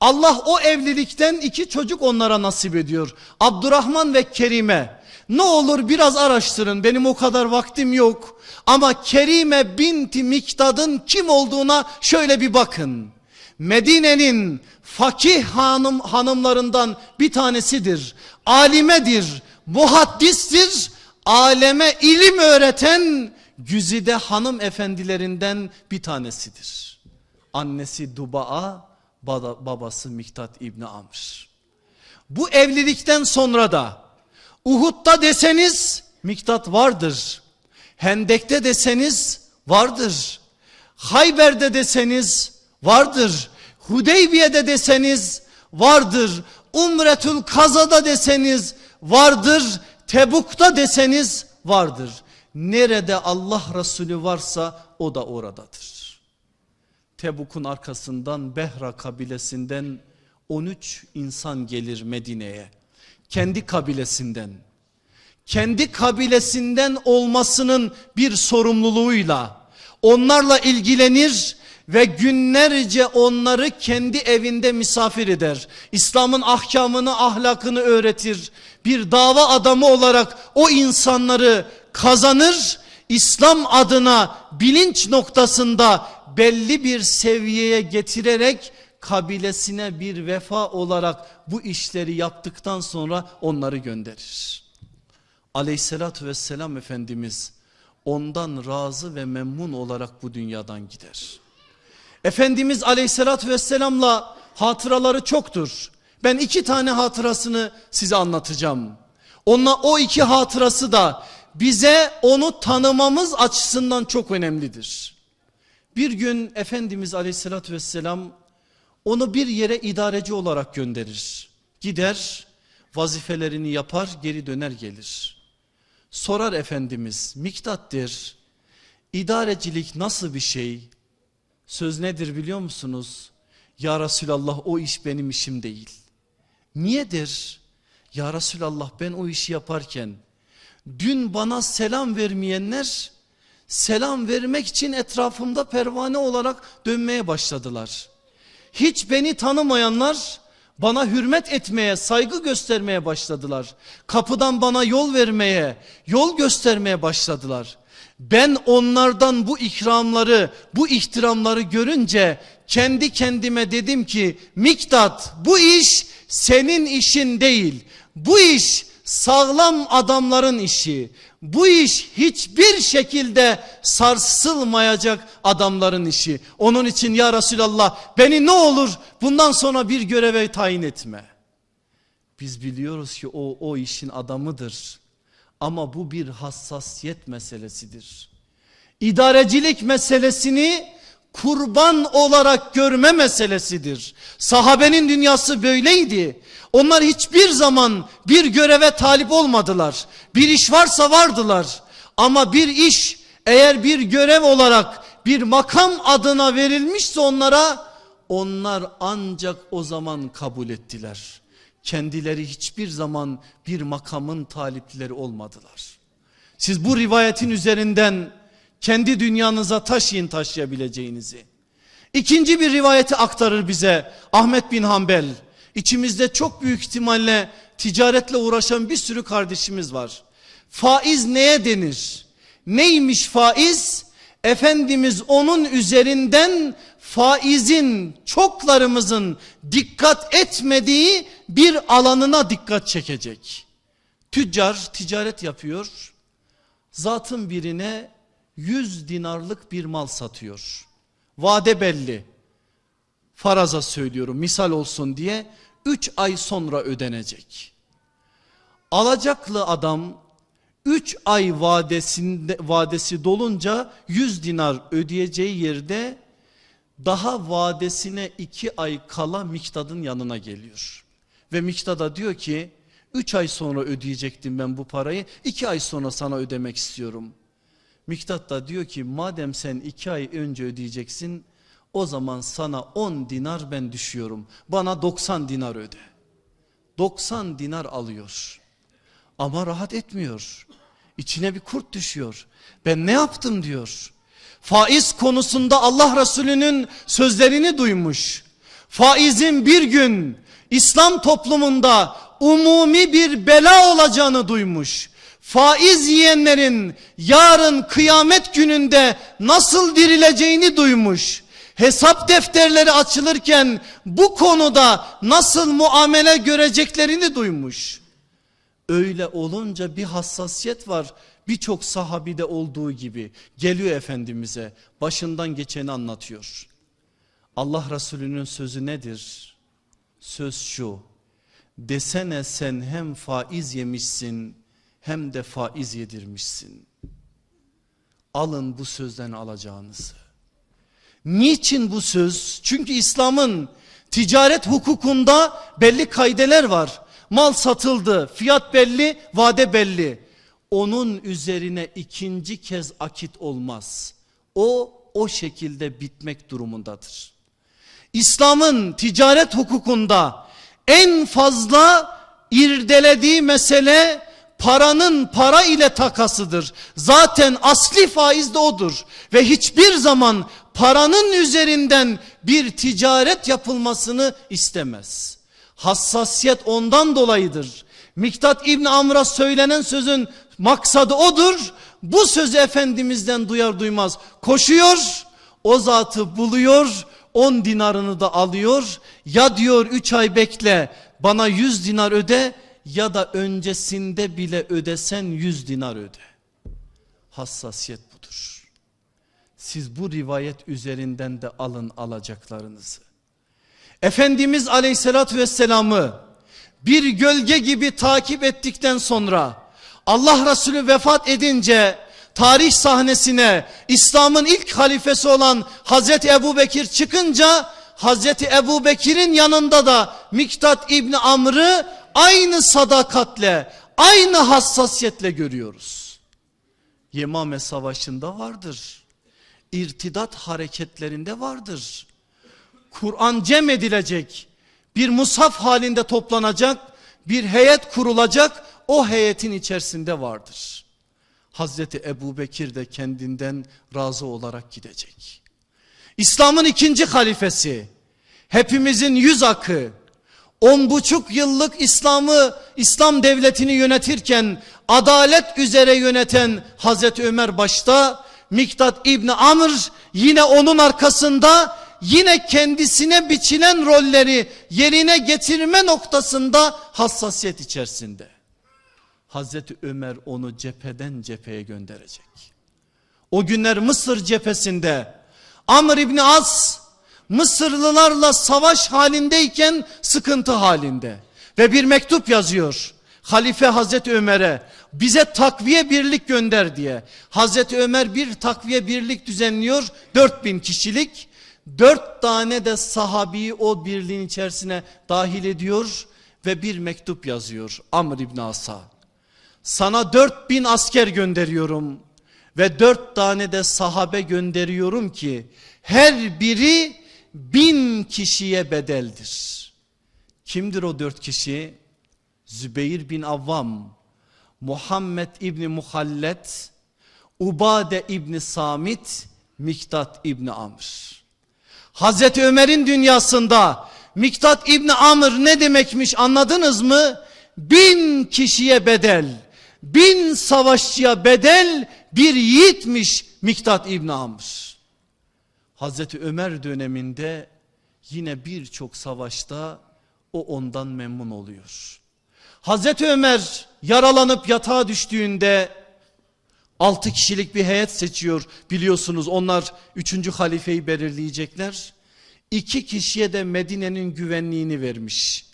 Allah o evlilikten iki çocuk onlara nasip ediyor. Abdurrahman ve Kerime. Ne olur biraz araştırın benim o kadar vaktim yok. Ama Kerime binti Miktad'ın kim olduğuna şöyle bir bakın. Medine'nin fakih hanım hanımlarından bir tanesidir. Alimedir, muhaddistir, aleme ilim öğreten güzide hanım efendilerinden bir tanesidir. Annesi Duba'a, babası Miktat İbni Amr. Bu evlilikten sonra da Uhud'da deseniz Miktat vardır. Hendek'te deseniz vardır. Hayber'de deseniz vardır. Hudeybiye'de deseniz vardır. Umretül Kaza'da deseniz vardır. Tebuk'ta deseniz vardır. Nerede Allah Resulü varsa o da oradadır. Tebuk'un arkasından Behra kabilesinden 13 insan gelir Medine'ye. Kendi kabilesinden. Kendi kabilesinden olmasının bir sorumluluğuyla onlarla ilgilenir ve günlerce onları kendi evinde misafir eder. İslam'ın ahkamını ahlakını öğretir. Bir dava adamı olarak o insanları kazanır. İslam adına bilinç noktasında belli bir seviyeye getirerek kabilesine bir vefa olarak bu işleri yaptıktan sonra onları gönderir. Aleyhissalatü vesselam Efendimiz ondan razı ve memnun olarak bu dünyadan gider. Efendimiz aleyhissalatü vesselamla hatıraları çoktur. Ben iki tane hatırasını size anlatacağım. Onunla o iki hatırası da bize onu tanımamız açısından çok önemlidir. Bir gün Efendimiz aleyhissalatü vesselam onu bir yere idareci olarak gönderir. Gider vazifelerini yapar geri döner gelir. Sorar Efendimiz Miktat der idarecilik nasıl bir şey? Söz nedir biliyor musunuz? Ya Resulallah o iş benim işim değil. Niyedir? Ya Resulallah ben o işi yaparken dün bana selam vermeyenler selam vermek için etrafımda pervane olarak dönmeye başladılar. Hiç beni tanımayanlar bana hürmet etmeye, saygı göstermeye başladılar. Kapıdan bana yol vermeye, yol göstermeye başladılar. Ben onlardan bu ikramları, bu ihtiramları görünce kendi kendime dedim ki Miktat bu iş senin işin değil. Bu iş sağlam adamların işi. Bu iş hiçbir şekilde sarsılmayacak adamların işi. Onun için ya Resulallah beni ne olur bundan sonra bir göreve tayin etme. Biz biliyoruz ki o o işin adamıdır. Ama bu bir hassasiyet meselesidir. İdarecilik meselesini kurban olarak görme meselesidir. Sahabenin dünyası böyleydi. Onlar hiçbir zaman bir göreve talip olmadılar. Bir iş varsa vardılar. Ama bir iş eğer bir görev olarak bir makam adına verilmişse onlara onlar ancak o zaman kabul ettiler. Kendileri hiçbir zaman bir makamın talipleri olmadılar. Siz bu rivayetin üzerinden kendi dünyanıza taşıyın taşıyabileceğinizi. İkinci bir rivayeti aktarır bize Ahmet bin Hanbel. İçimizde çok büyük ihtimalle ticaretle uğraşan bir sürü kardeşimiz var. Faiz neye denir? Neymiş faiz? Efendimiz onun üzerinden faizin çoklarımızın dikkat etmediği bir alanına dikkat çekecek. Tüccar ticaret yapıyor. Zatın birine 100 dinarlık bir mal satıyor. Vade belli. Faraza söylüyorum misal olsun diye 3 ay sonra ödenecek. Alacaklı adam 3 ay vadesinde, vadesi dolunca 100 dinar ödeyeceği yerde daha vadesine 2 ay kala Miktad'ın yanına geliyor. Ve Miktad'a diyor ki 3 ay sonra ödeyecektim ben bu parayı 2 ay sonra sana ödemek istiyorum. Miktat da diyor ki madem sen 2 ay önce ödeyeceksin o zaman sana 10 dinar ben düşüyorum. Bana 90 dinar öde. 90 dinar alıyor. Ama rahat etmiyor. İçine bir kurt düşüyor. Ben ne yaptım diyor. Faiz konusunda Allah Resulü'nün sözlerini duymuş. Faizin bir gün İslam toplumunda umumi bir bela olacağını duymuş. Faiz yiyenlerin yarın kıyamet gününde nasıl dirileceğini duymuş. Hesap defterleri açılırken bu konuda nasıl muamele göreceklerini duymuş. Öyle olunca bir hassasiyet var birçok sahabide olduğu gibi geliyor Efendimiz'e başından geçeni anlatıyor. Allah Resulü'nün sözü nedir? Söz şu desene sen hem faiz yemişsin hem de faiz yedirmişsin. Alın bu sözden alacağınızı. Niçin bu söz? Çünkü İslam'ın ticaret hukukunda belli kaideler var. Mal satıldı, fiyat belli, vade belli. Onun üzerine ikinci kez akit olmaz. O o şekilde bitmek durumundadır. İslam'ın ticaret hukukunda en fazla irdelediği mesele paranın para ile takasıdır. Zaten asli faiz de odur. Ve hiçbir zaman paranın üzerinden bir ticaret yapılmasını istemez. Hassasiyet ondan dolayıdır. Miktat İbni Amr'a söylenen sözün maksadı odur. Bu sözü Efendimiz'den duyar duymaz koşuyor, o zatı buluyor, 10 dinarını da alıyor. Ya diyor 3 ay bekle bana 100 dinar öde ya da öncesinde bile ödesen 100 dinar öde. Hassasiyet budur. Siz bu rivayet üzerinden de alın alacaklarınızı. Efendimiz aleyhissalatü vesselamı bir gölge gibi takip ettikten sonra Allah Resulü vefat edince tarih sahnesine İslam'ın ilk halifesi olan Hazreti Ebu Bekir çıkınca Hazreti Ebu Bekir'in yanında da Miktat İbni Amr'ı aynı sadakatle aynı hassasiyetle görüyoruz. Yemame Savaşı'nda vardır. İrtidat hareketlerinde vardır. Kur'an cem edilecek. Bir musaf halinde toplanacak. Bir heyet kurulacak. O heyetin içerisinde vardır. Hazreti Ebu Bekir de kendinden razı olarak gidecek. İslam'ın ikinci halifesi. Hepimizin yüz akı. On buçuk yıllık İslam'ı, İslam devletini yönetirken adalet üzere yöneten Hazreti Ömer başta Miktat İbni Amr yine onun arkasında yine kendisine biçilen rolleri yerine getirme noktasında hassasiyet içerisinde. Hazreti Ömer onu cepheden cepheye gönderecek. O günler Mısır cephesinde Amr İbni As Mısırlılarla savaş halindeyken sıkıntı halinde ve bir mektup yazıyor. Halife Hazreti Ömer'e bize takviye birlik gönder diye. Hazreti Ömer bir takviye birlik düzenliyor 4000 kişilik. Dört tane de sahabiyi o birliğin içerisine dahil ediyor ve bir mektup yazıyor Amr İbni As'a. Sana 4000 asker gönderiyorum ve dört tane de sahabe gönderiyorum ki her biri bin kişiye bedeldir. Kimdir o dört kişi? Zübeyir bin Avvam, Muhammed İbni Muhallet, Ubade İbni Samit, Miktat İbni Amr. Hazreti Ömer'in dünyasında Miktat İbni Amr ne demekmiş anladınız mı? Bin kişiye bedel, bin savaşçıya bedel bir yiğitmiş Miktat İbni Amr. Hazreti Ömer döneminde yine birçok savaşta o ondan memnun oluyor. Hazreti Ömer yaralanıp yatağa düştüğünde altı kişilik bir heyet seçiyor biliyorsunuz onlar üçüncü halifeyi belirleyecekler. İki kişiye de Medine'nin güvenliğini vermiş.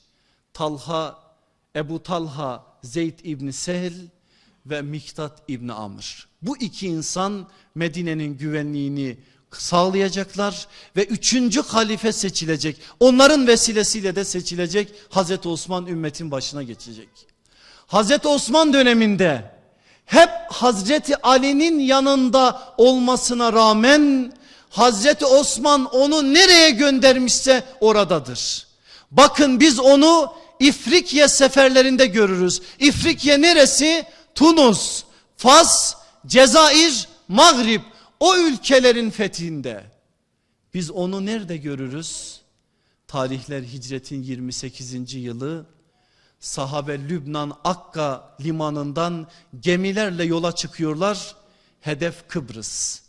Talha, Ebu Talha, Zeyd İbni Sehl ve Miktat İbni Amr. Bu iki insan Medine'nin güvenliğini sağlayacaklar ve üçüncü halife seçilecek. Onların vesilesiyle de seçilecek Hazreti Osman ümmetin başına geçecek. Hazreti Osman döneminde hep Hazreti Ali'nin yanında olmasına rağmen Hazreti Osman onu nereye göndermişse oradadır. Bakın biz onu İfrikye seferlerinde görürüz. İfrikye neresi? Tunus, Fas, Cezayir, Maghrib o ülkelerin fethinde. Biz onu nerede görürüz? Tarihler hicretin 28. yılı sahabe Lübnan Akka limanından gemilerle yola çıkıyorlar. Hedef Kıbrıs.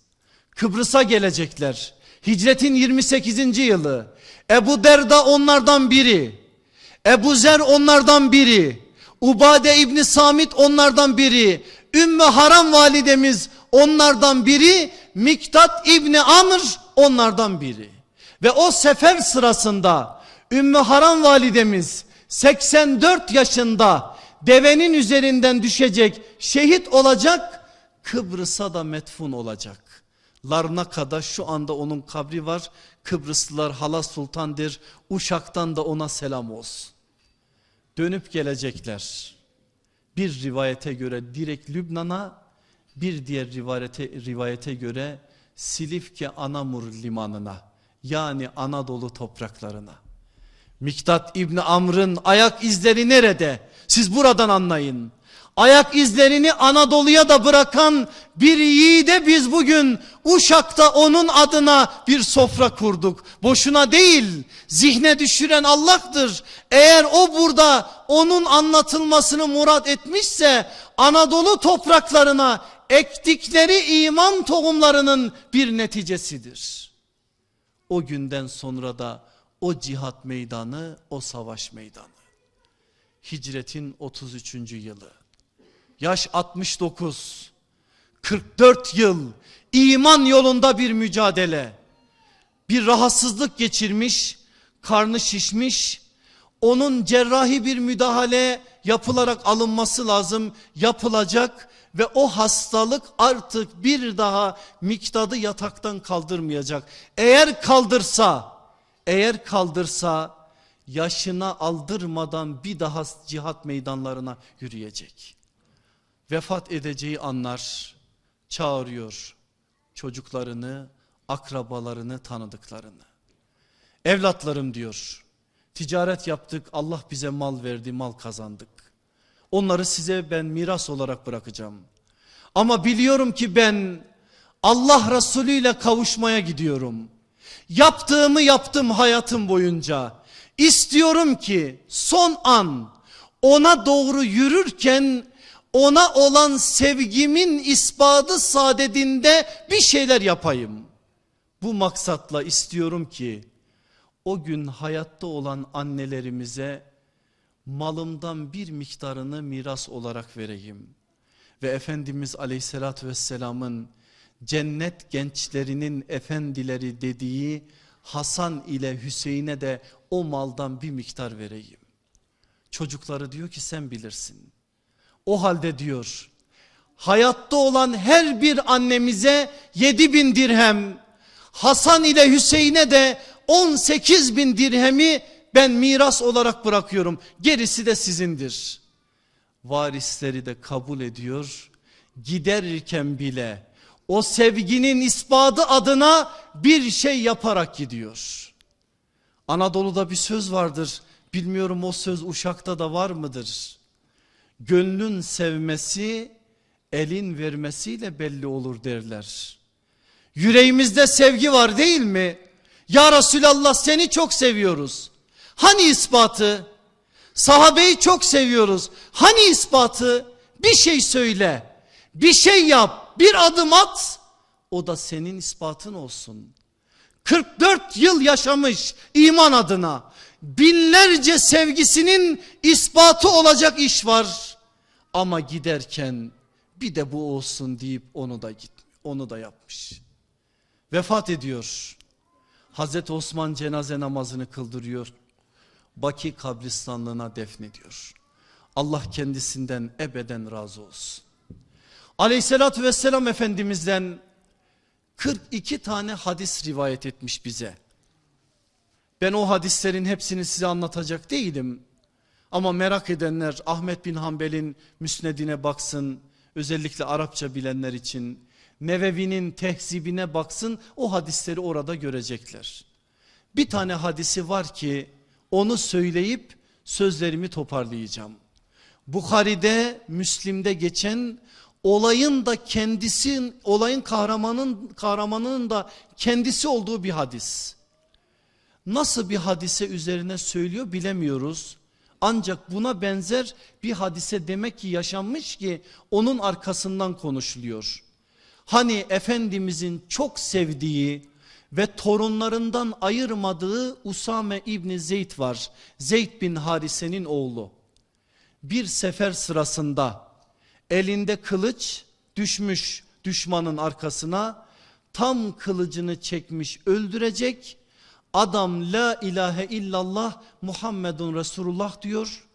Kıbrıs'a gelecekler. Hicretin 28. yılı. Ebu Derda onlardan biri. Ebu Zer onlardan biri. Ubade İbni Samit onlardan biri. Ümmü Haram validemiz onlardan biri. Miktat İbni Amr onlardan biri. Ve o sefer sırasında Ümmü Haram validemiz 84 yaşında devenin üzerinden düşecek şehit olacak Kıbrıs'a da metfun olacak. Larnaka'da şu anda onun kabri var. Kıbrıslılar Hala Sultan'dır. Uşak'tan da ona selam olsun. Dönüp gelecekler. Bir rivayete göre direkt Lübnan'a bir diğer rivayete, rivayete göre Silifke Anamur limanına yani Anadolu topraklarına. Miktat İbni Amr'ın ayak izleri nerede? Siz buradan anlayın. Ayak izlerini Anadolu'ya da bırakan bir yiğide biz bugün Uşak'ta onun adına bir sofra kurduk. Boşuna değil zihne düşüren Allah'tır. Eğer o burada onun anlatılmasını murat etmişse Anadolu topraklarına ektikleri iman tohumlarının bir neticesidir. O günden sonra da o cihat meydanı, o savaş meydanı. Hicretin 33. yılı. Yaş 69. 44 yıl iman yolunda bir mücadele. Bir rahatsızlık geçirmiş, karnı şişmiş. Onun cerrahi bir müdahale yapılarak alınması lazım. Yapılacak ve o hastalık artık bir daha miktadı yataktan kaldırmayacak. Eğer kaldırsa, eğer kaldırsa yaşına aldırmadan bir daha cihat meydanlarına yürüyecek. Vefat edeceği anlar çağırıyor çocuklarını, akrabalarını, tanıdıklarını. Evlatlarım diyor. Ticaret yaptık Allah bize mal verdi mal kazandık. Onları size ben miras olarak bırakacağım. Ama biliyorum ki ben Allah Resulü ile kavuşmaya gidiyorum. Yaptığımı yaptım hayatım boyunca. İstiyorum ki son an ona doğru yürürken ona olan sevgimin ispatı saadetinde bir şeyler yapayım. Bu maksatla istiyorum ki o gün hayatta olan annelerimize malımdan bir miktarını miras olarak vereyim. Ve Efendimiz aleyhissalatü vesselamın cennet gençlerinin efendileri dediği Hasan ile Hüseyin'e de o maldan bir miktar vereyim. Çocukları diyor ki sen bilirsin. O halde diyor hayatta olan her bir annemize yedi bin dirhem Hasan ile Hüseyin'e de 18 bin dirhemi ben miras olarak bırakıyorum. Gerisi de sizindir. Varisleri de kabul ediyor. Giderken bile o sevginin ispatı adına bir şey yaparak gidiyor. Anadolu'da bir söz vardır. Bilmiyorum o söz Uşak'ta da var mıdır? Gönlün sevmesi elin vermesiyle belli olur derler. Yüreğimizde sevgi var değil mi? Ya Resulallah seni çok seviyoruz. Hani ispatı? Sahabeyi çok seviyoruz. Hani ispatı? Bir şey söyle. Bir şey yap. Bir adım at. O da senin ispatın olsun. 44 yıl yaşamış iman adına. Binlerce sevgisinin ispatı olacak iş var. Ama giderken bir de bu olsun deyip onu da git, onu da yapmış. Vefat ediyor. Hazreti Osman cenaze namazını kıldırıyor. Baki kabristanlığına defnediyor. Allah kendisinden ebeden razı olsun. Aleyhissalatü vesselam Efendimiz'den 42 tane hadis rivayet etmiş bize. Ben o hadislerin hepsini size anlatacak değilim. Ama merak edenler Ahmet bin Hanbel'in müsnedine baksın. Özellikle Arapça bilenler için. Nevevi'nin tehzibine baksın o hadisleri orada görecekler. Bir tane hadisi var ki onu söyleyip sözlerimi toparlayacağım. Bukhari'de, Müslim'de geçen olayın da kendisi, olayın kahramanın kahramanının da kendisi olduğu bir hadis. Nasıl bir hadise üzerine söylüyor bilemiyoruz. Ancak buna benzer bir hadise demek ki yaşanmış ki onun arkasından konuşuluyor. Hani Efendimizin çok sevdiği ve torunlarından ayırmadığı Usame İbni Zeyd var. Zeyd bin Harise'nin oğlu. Bir sefer sırasında elinde kılıç düşmüş düşmanın arkasına tam kılıcını çekmiş öldürecek. Adam la ilahe illallah Muhammedun Resulullah diyor.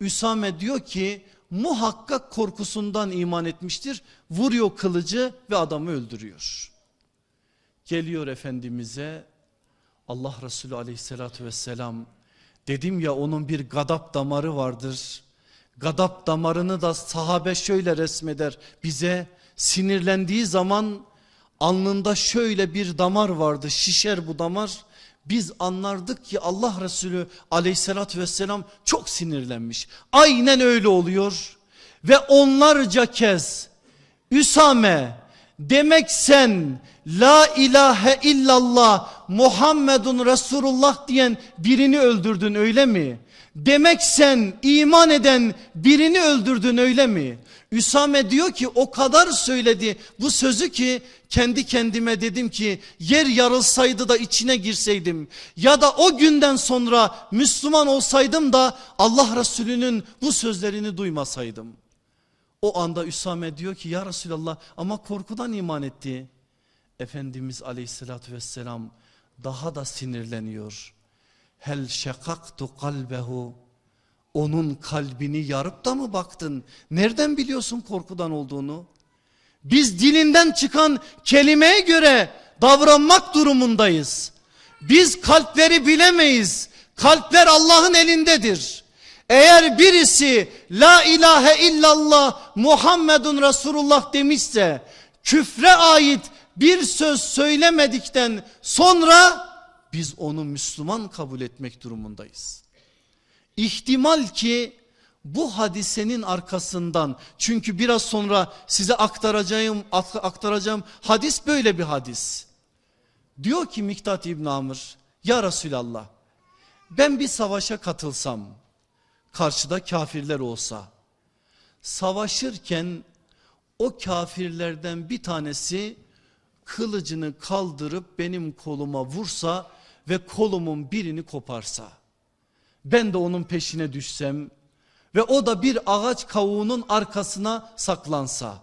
Üsame diyor ki muhakkak korkusundan iman etmiştir. Vuruyor kılıcı ve adamı öldürüyor. Geliyor Efendimiz'e Allah Resulü aleyhissalatü vesselam dedim ya onun bir gadap damarı vardır. Gadap damarını da sahabe şöyle resmeder bize sinirlendiği zaman alnında şöyle bir damar vardı şişer bu damar. Biz anlardık ki Allah Resulü aleyhissalatü vesselam çok sinirlenmiş. Aynen öyle oluyor ve onlarca kez Üsame demek sen la ilahe illallah Muhammedun Resulullah diyen birini öldürdün öyle mi? Demek sen iman eden birini öldürdün öyle mi? Üsame diyor ki o kadar söyledi bu sözü ki kendi kendime dedim ki yer yarılsaydı da içine girseydim ya da o günden sonra Müslüman olsaydım da Allah Resulü'nün bu sözlerini duymasaydım. O anda Üsame diyor ki ya Resulallah ama korkudan iman etti. Efendimiz aleyhissalatü vesselam daha da sinirleniyor. Hel şekaktu kalbehu onun kalbini yarıp da mı baktın? Nereden biliyorsun korkudan olduğunu? Biz dilinden çıkan kelimeye göre davranmak durumundayız. Biz kalpleri bilemeyiz. Kalpler Allah'ın elindedir. Eğer birisi la ilahe illallah Muhammedun Resulullah demişse küfre ait bir söz söylemedikten sonra biz onu Müslüman kabul etmek durumundayız. İhtimal ki bu hadisenin arkasından çünkü biraz sonra size aktaracağım aktaracağım hadis böyle bir hadis. Diyor ki Miktat İbn Amr ya Resulallah ben bir savaşa katılsam karşıda kafirler olsa savaşırken o kafirlerden bir tanesi kılıcını kaldırıp benim koluma vursa ve kolumun birini koparsa ben de onun peşine düşsem ve o da bir ağaç kavuğunun arkasına saklansa.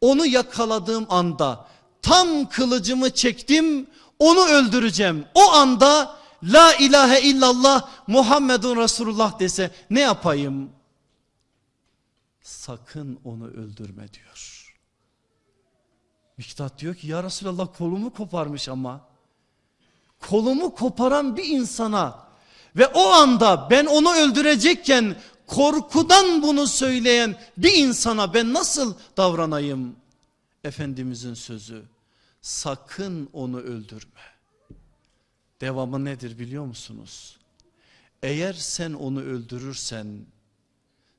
Onu yakaladığım anda tam kılıcımı çektim onu öldüreceğim. O anda la ilahe illallah Muhammedun Resulullah dese ne yapayım? Sakın onu öldürme diyor. Miktat diyor ki ya Resulallah kolumu koparmış ama. Kolumu koparan bir insana ve o anda ben onu öldürecekken korkudan bunu söyleyen bir insana ben nasıl davranayım? Efendimizin sözü sakın onu öldürme. Devamı nedir biliyor musunuz? Eğer sen onu öldürürsen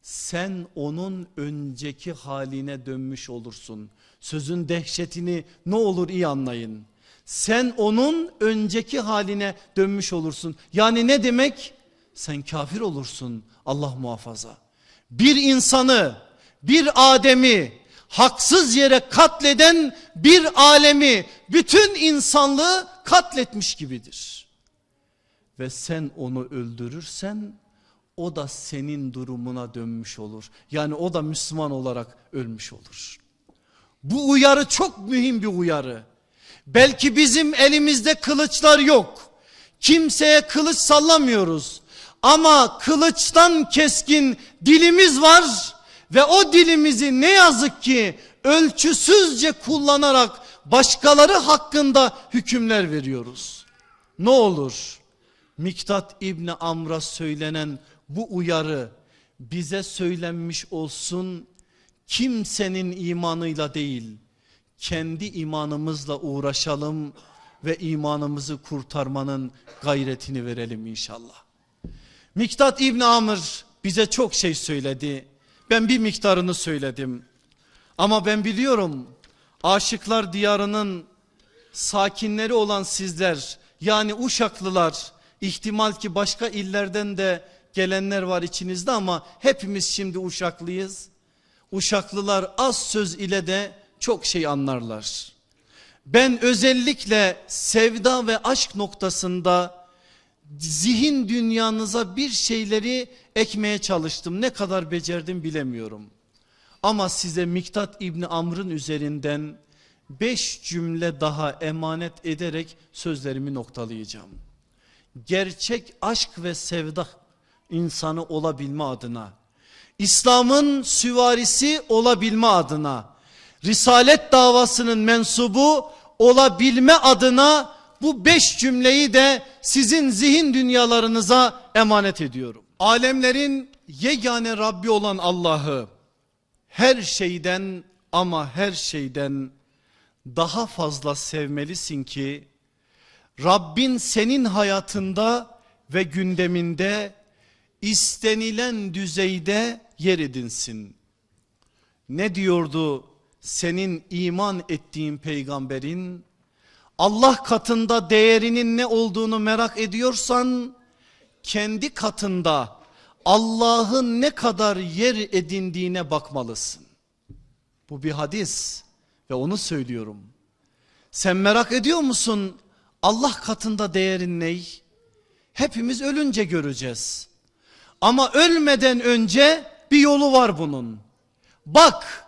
sen onun önceki haline dönmüş olursun. Sözün dehşetini ne olur iyi anlayın. Sen onun önceki haline dönmüş olursun. Yani ne demek? Sen kafir olursun Allah muhafaza. Bir insanı, bir Adem'i haksız yere katleden bir alemi, bütün insanlığı katletmiş gibidir. Ve sen onu öldürürsen o da senin durumuna dönmüş olur. Yani o da Müslüman olarak ölmüş olur. Bu uyarı çok mühim bir uyarı. Belki bizim elimizde kılıçlar yok. Kimseye kılıç sallamıyoruz. Ama kılıçtan keskin dilimiz var ve o dilimizi ne yazık ki ölçüsüzce kullanarak başkaları hakkında hükümler veriyoruz. Ne olur Miktat İbni Amr'a söylenen bu uyarı bize söylenmiş olsun kimsenin imanıyla değil kendi imanımızla uğraşalım ve imanımızı kurtarmanın gayretini verelim inşallah. Miktat İbni Amr bize çok şey söyledi. Ben bir miktarını söyledim. Ama ben biliyorum aşıklar diyarının sakinleri olan sizler yani Uşaklılar ihtimal ki başka illerden de gelenler var içinizde ama hepimiz şimdi Uşaklıyız. Uşaklılar az söz ile de çok şey anlarlar. Ben özellikle sevda ve aşk noktasında zihin dünyanıza bir şeyleri ekmeye çalıştım. Ne kadar becerdim bilemiyorum. Ama size Miktat İbni Amr'ın üzerinden beş cümle daha emanet ederek sözlerimi noktalayacağım. Gerçek aşk ve sevda insanı olabilme adına, İslam'ın süvarisi olabilme adına, Risalet davasının mensubu olabilme adına bu beş cümleyi de sizin zihin dünyalarınıza emanet ediyorum. Alemlerin yegane Rabbi olan Allah'ı her şeyden ama her şeyden daha fazla sevmelisin ki Rabbin senin hayatında ve gündeminde istenilen düzeyde yer edinsin. Ne diyordu senin iman ettiğin peygamberin Allah katında değerinin ne olduğunu merak ediyorsan kendi katında Allah'ın ne kadar yer edindiğine bakmalısın. Bu bir hadis ve onu söylüyorum. Sen merak ediyor musun Allah katında değerin ney? Hepimiz ölünce göreceğiz. Ama ölmeden önce bir yolu var bunun. Bak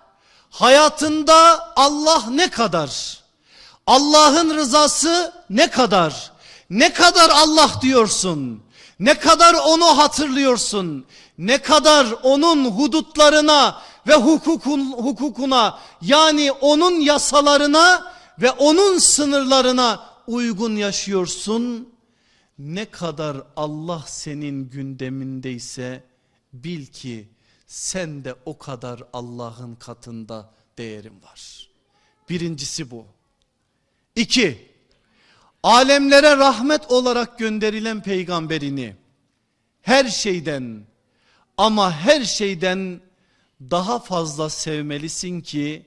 hayatında Allah ne kadar? Allah'ın rızası ne kadar? Ne kadar Allah diyorsun? Ne kadar onu hatırlıyorsun? Ne kadar onun hudutlarına ve hukukun, hukukuna yani onun yasalarına ve onun sınırlarına uygun yaşıyorsun? Ne kadar Allah senin gündemindeyse bil ki sen de o kadar Allah'ın katında değerin var. Birincisi bu. İki, alemlere rahmet olarak gönderilen peygamberini her şeyden ama her şeyden daha fazla sevmelisin ki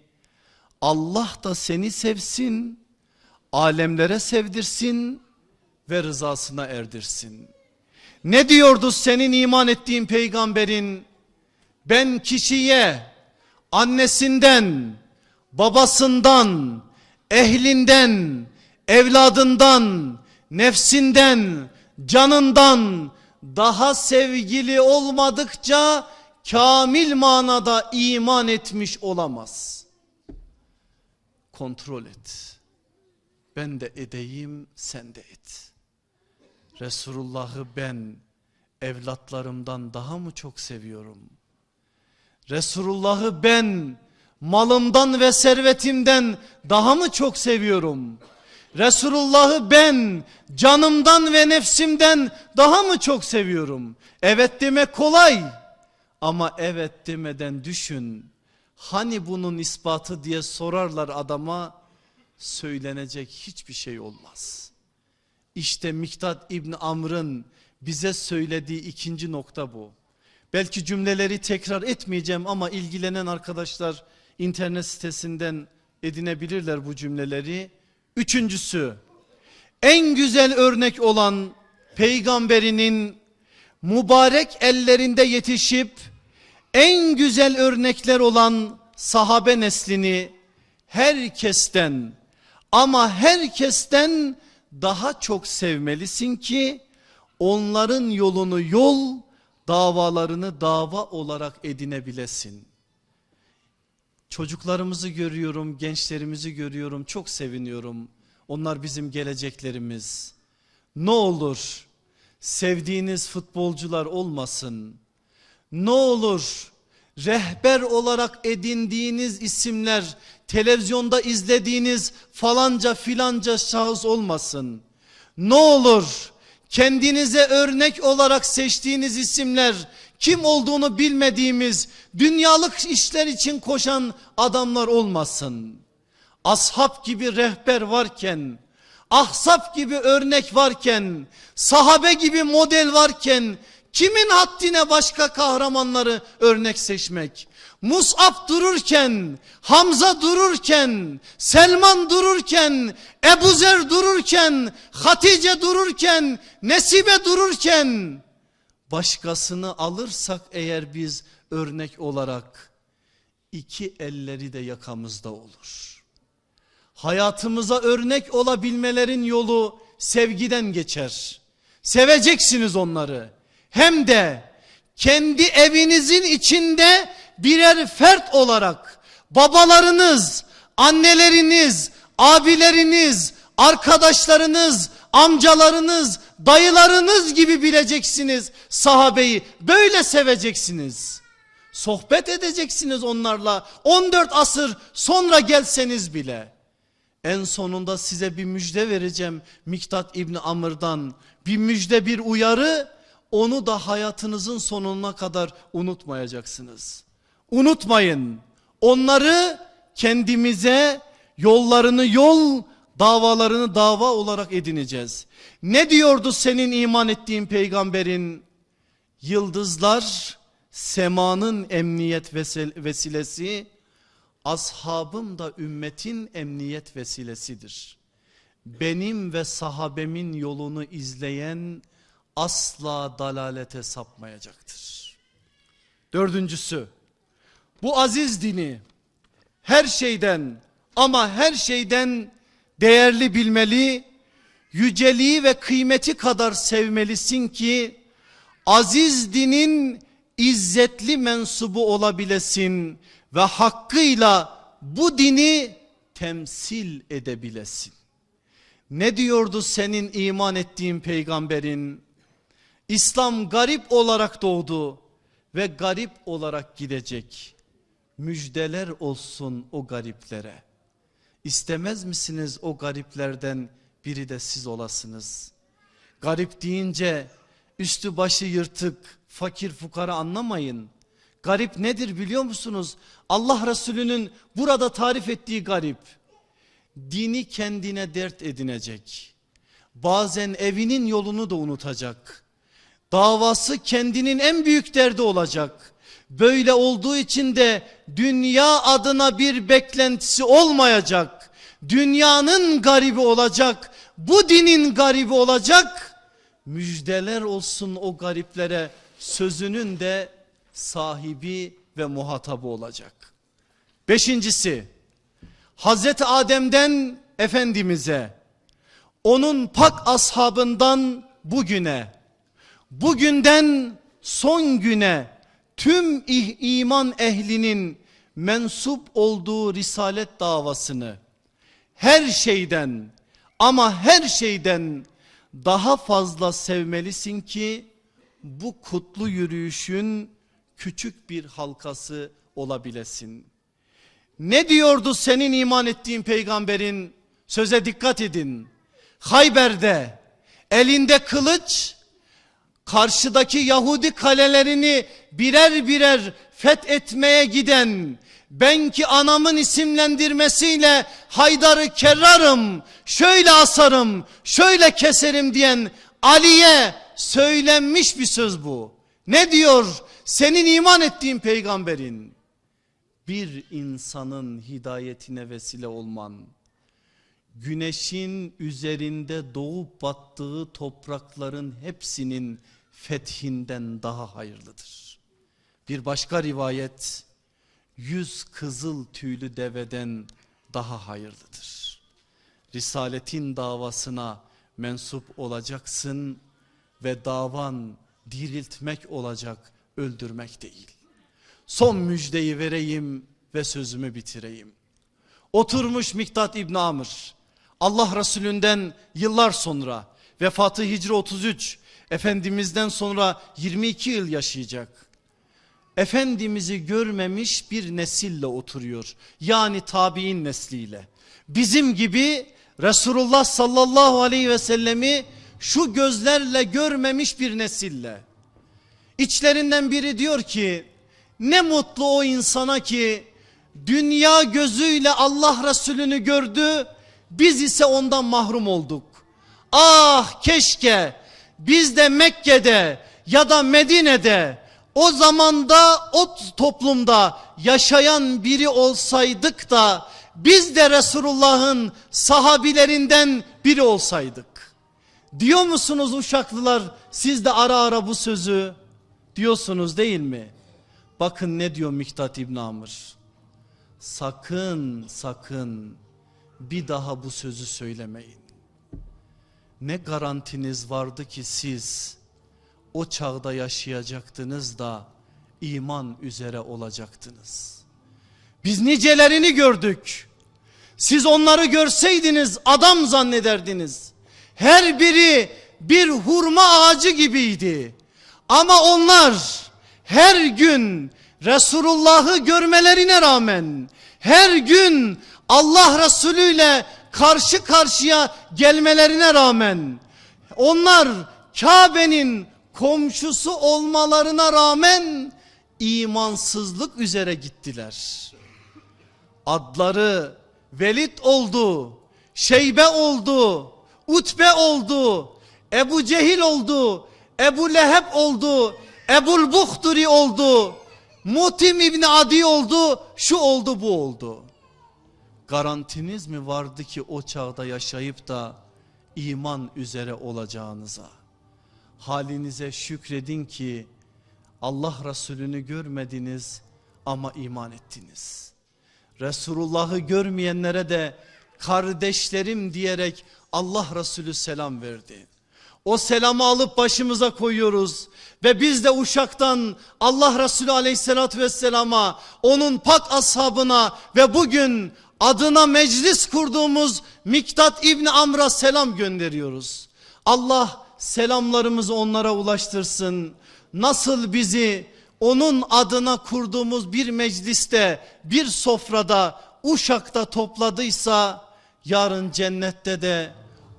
Allah da seni sevsin, alemlere sevdirsin ve rızasına erdirsin. Ne diyordu senin iman ettiğin peygamberin? Ben kişiye annesinden, babasından, ehlinden, evladından, nefsinden, canından daha sevgili olmadıkça kamil manada iman etmiş olamaz. Kontrol et. Ben de edeyim sen de et. Resulullah'ı ben evlatlarımdan daha mı çok seviyorum? Resulullah'ı ben malımdan ve servetimden daha mı çok seviyorum? Resulullah'ı ben canımdan ve nefsimden daha mı çok seviyorum? Evet demek kolay ama evet demeden düşün. Hani bunun ispatı diye sorarlar adama söylenecek hiçbir şey olmaz. İşte Miktat İbni Amr'ın bize söylediği ikinci nokta bu. Belki cümleleri tekrar etmeyeceğim ama ilgilenen arkadaşlar internet sitesinden edinebilirler bu cümleleri. Üçüncüsü en güzel örnek olan peygamberinin mübarek ellerinde yetişip en güzel örnekler olan sahabe neslini herkesten ama herkesten daha çok sevmelisin ki onların yolunu yol davalarını dava olarak edinebilesin. Çocuklarımızı görüyorum, gençlerimizi görüyorum, çok seviniyorum. Onlar bizim geleceklerimiz. Ne olur sevdiğiniz futbolcular olmasın. Ne olur rehber olarak edindiğiniz isimler televizyonda izlediğiniz falanca filanca şahıs olmasın. Ne olur kendinize örnek olarak seçtiğiniz isimler kim olduğunu bilmediğimiz dünyalık işler için koşan adamlar olmasın. Ashab gibi rehber varken, ahsap gibi örnek varken, sahabe gibi model varken kimin haddine başka kahramanları örnek seçmek? Mus'ab dururken, Hamza dururken, Selman dururken, Ebu Zer dururken, Hatice dururken, Nesibe dururken başkasını alırsak eğer biz örnek olarak iki elleri de yakamızda olur. Hayatımıza örnek olabilmelerin yolu sevgiden geçer. Seveceksiniz onları. Hem de kendi evinizin içinde birer fert olarak babalarınız, anneleriniz, abileriniz, arkadaşlarınız, amcalarınız, dayılarınız gibi bileceksiniz sahabeyi. Böyle seveceksiniz. Sohbet edeceksiniz onlarla 14 asır sonra gelseniz bile. En sonunda size bir müjde vereceğim Miktat İbni Amr'dan. Bir müjde bir uyarı onu da hayatınızın sonuna kadar unutmayacaksınız. Unutmayın onları kendimize yollarını yol davalarını dava olarak edineceğiz. Ne diyordu senin iman ettiğin peygamberin? Yıldızlar semanın emniyet vesilesi, ashabım da ümmetin emniyet vesilesidir. Benim ve sahabemin yolunu izleyen asla dalalete sapmayacaktır. Dördüncüsü bu aziz dini her şeyden ama her şeyden değerli bilmeli, yüceliği ve kıymeti kadar sevmelisin ki aziz dinin izzetli mensubu olabilesin ve hakkıyla bu dini temsil edebilesin. Ne diyordu senin iman ettiğin peygamberin? İslam garip olarak doğdu ve garip olarak gidecek. Müjdeler olsun o gariplere. İstemez misiniz o gariplerden biri de siz olasınız? Garip deyince üstü başı yırtık, fakir fukara anlamayın. Garip nedir biliyor musunuz? Allah Resulü'nün burada tarif ettiği garip. Dini kendine dert edinecek. bazen evinin yolunu da unutacak. Davası kendinin en büyük derdi olacak. Böyle olduğu için de dünya adına bir beklentisi olmayacak. Dünyanın garibi olacak. Bu dinin garibi olacak. Müjdeler olsun o gariplere sözünün de sahibi ve muhatabı olacak. Beşincisi Hazreti Adem'den Efendimiz'e onun pak ashabından bugüne bugünden son güne tüm iman ehlinin mensup olduğu risalet davasını her şeyden ama her şeyden daha fazla sevmelisin ki bu kutlu yürüyüşün küçük bir halkası olabilesin. Ne diyordu senin iman ettiğin peygamberin? Söze dikkat edin. Hayber'de elinde kılıç karşıdaki Yahudi kalelerini birer birer fethetmeye giden ben ki anamın isimlendirmesiyle Haydar'ı kerrarım, şöyle asarım, şöyle keserim diyen Ali'ye söylenmiş bir söz bu. Ne diyor? Senin iman ettiğin peygamberin bir insanın hidayetine vesile olman güneşin üzerinde doğup battığı toprakların hepsinin fethinden daha hayırlıdır. Bir başka rivayet yüz kızıl tüylü deveden daha hayırlıdır. Risaletin davasına mensup olacaksın ve davan diriltmek olacak öldürmek değil. Son müjdeyi vereyim ve sözümü bitireyim. Oturmuş Miktat İbn Amr Allah Resulünden yıllar sonra vefatı Hicri 33 Efendimizden sonra 22 yıl yaşayacak. Efendimiz'i görmemiş bir nesille oturuyor. Yani tabi'in nesliyle. Bizim gibi Resulullah sallallahu aleyhi ve sellemi şu gözlerle görmemiş bir nesille. İçlerinden biri diyor ki ne mutlu o insana ki dünya gözüyle Allah Resulü'nü gördü biz ise ondan mahrum olduk. Ah keşke biz de Mekke'de ya da Medine'de o zamanda o toplumda yaşayan biri olsaydık da biz de Resulullah'ın sahabilerinden biri olsaydık. Diyor musunuz uşaklılar siz de ara ara bu sözü diyorsunuz değil mi? Bakın ne diyor Miktat İbn Amr. Sakın sakın bir daha bu sözü söylemeyin. Ne garantiniz vardı ki siz o çağda yaşayacaktınız da iman üzere olacaktınız. Biz nicelerini gördük. Siz onları görseydiniz adam zannederdiniz. Her biri bir hurma ağacı gibiydi. Ama onlar her gün Resulullah'ı görmelerine rağmen her gün Allah Resulü ile karşı karşıya gelmelerine rağmen onlar Kabe'nin komşusu olmalarına rağmen imansızlık üzere gittiler. Adları Velid oldu, Şeybe oldu, Utbe oldu, Ebu Cehil oldu, Ebu Leheb oldu, Ebul Buhturi oldu, Mutim İbni Adi oldu, şu oldu bu oldu. Garantiniz mi vardı ki o çağda yaşayıp da iman üzere olacağınıza? Halinize şükredin ki Allah Resulü'nü görmediniz ama iman ettiniz. Resulullah'ı görmeyenlere de kardeşlerim diyerek Allah Resulü selam verdi. O selamı alıp başımıza koyuyoruz ve biz de uşaktan Allah Resulü aleyhissalatü vesselama onun pak ashabına ve bugün adına meclis kurduğumuz Miktat İbni Amr'a selam gönderiyoruz. Allah selamlarımızı onlara ulaştırsın. Nasıl bizi onun adına kurduğumuz bir mecliste bir sofrada Uşak'ta topladıysa yarın cennette de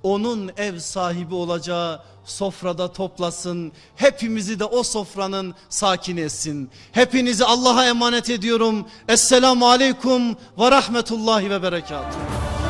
onun ev sahibi olacağı sofrada toplasın. Hepimizi de o sofranın sakin etsin. Hepinizi Allah'a emanet ediyorum. Esselamu Aleyküm ve Rahmetullahi ve Berekatuhu.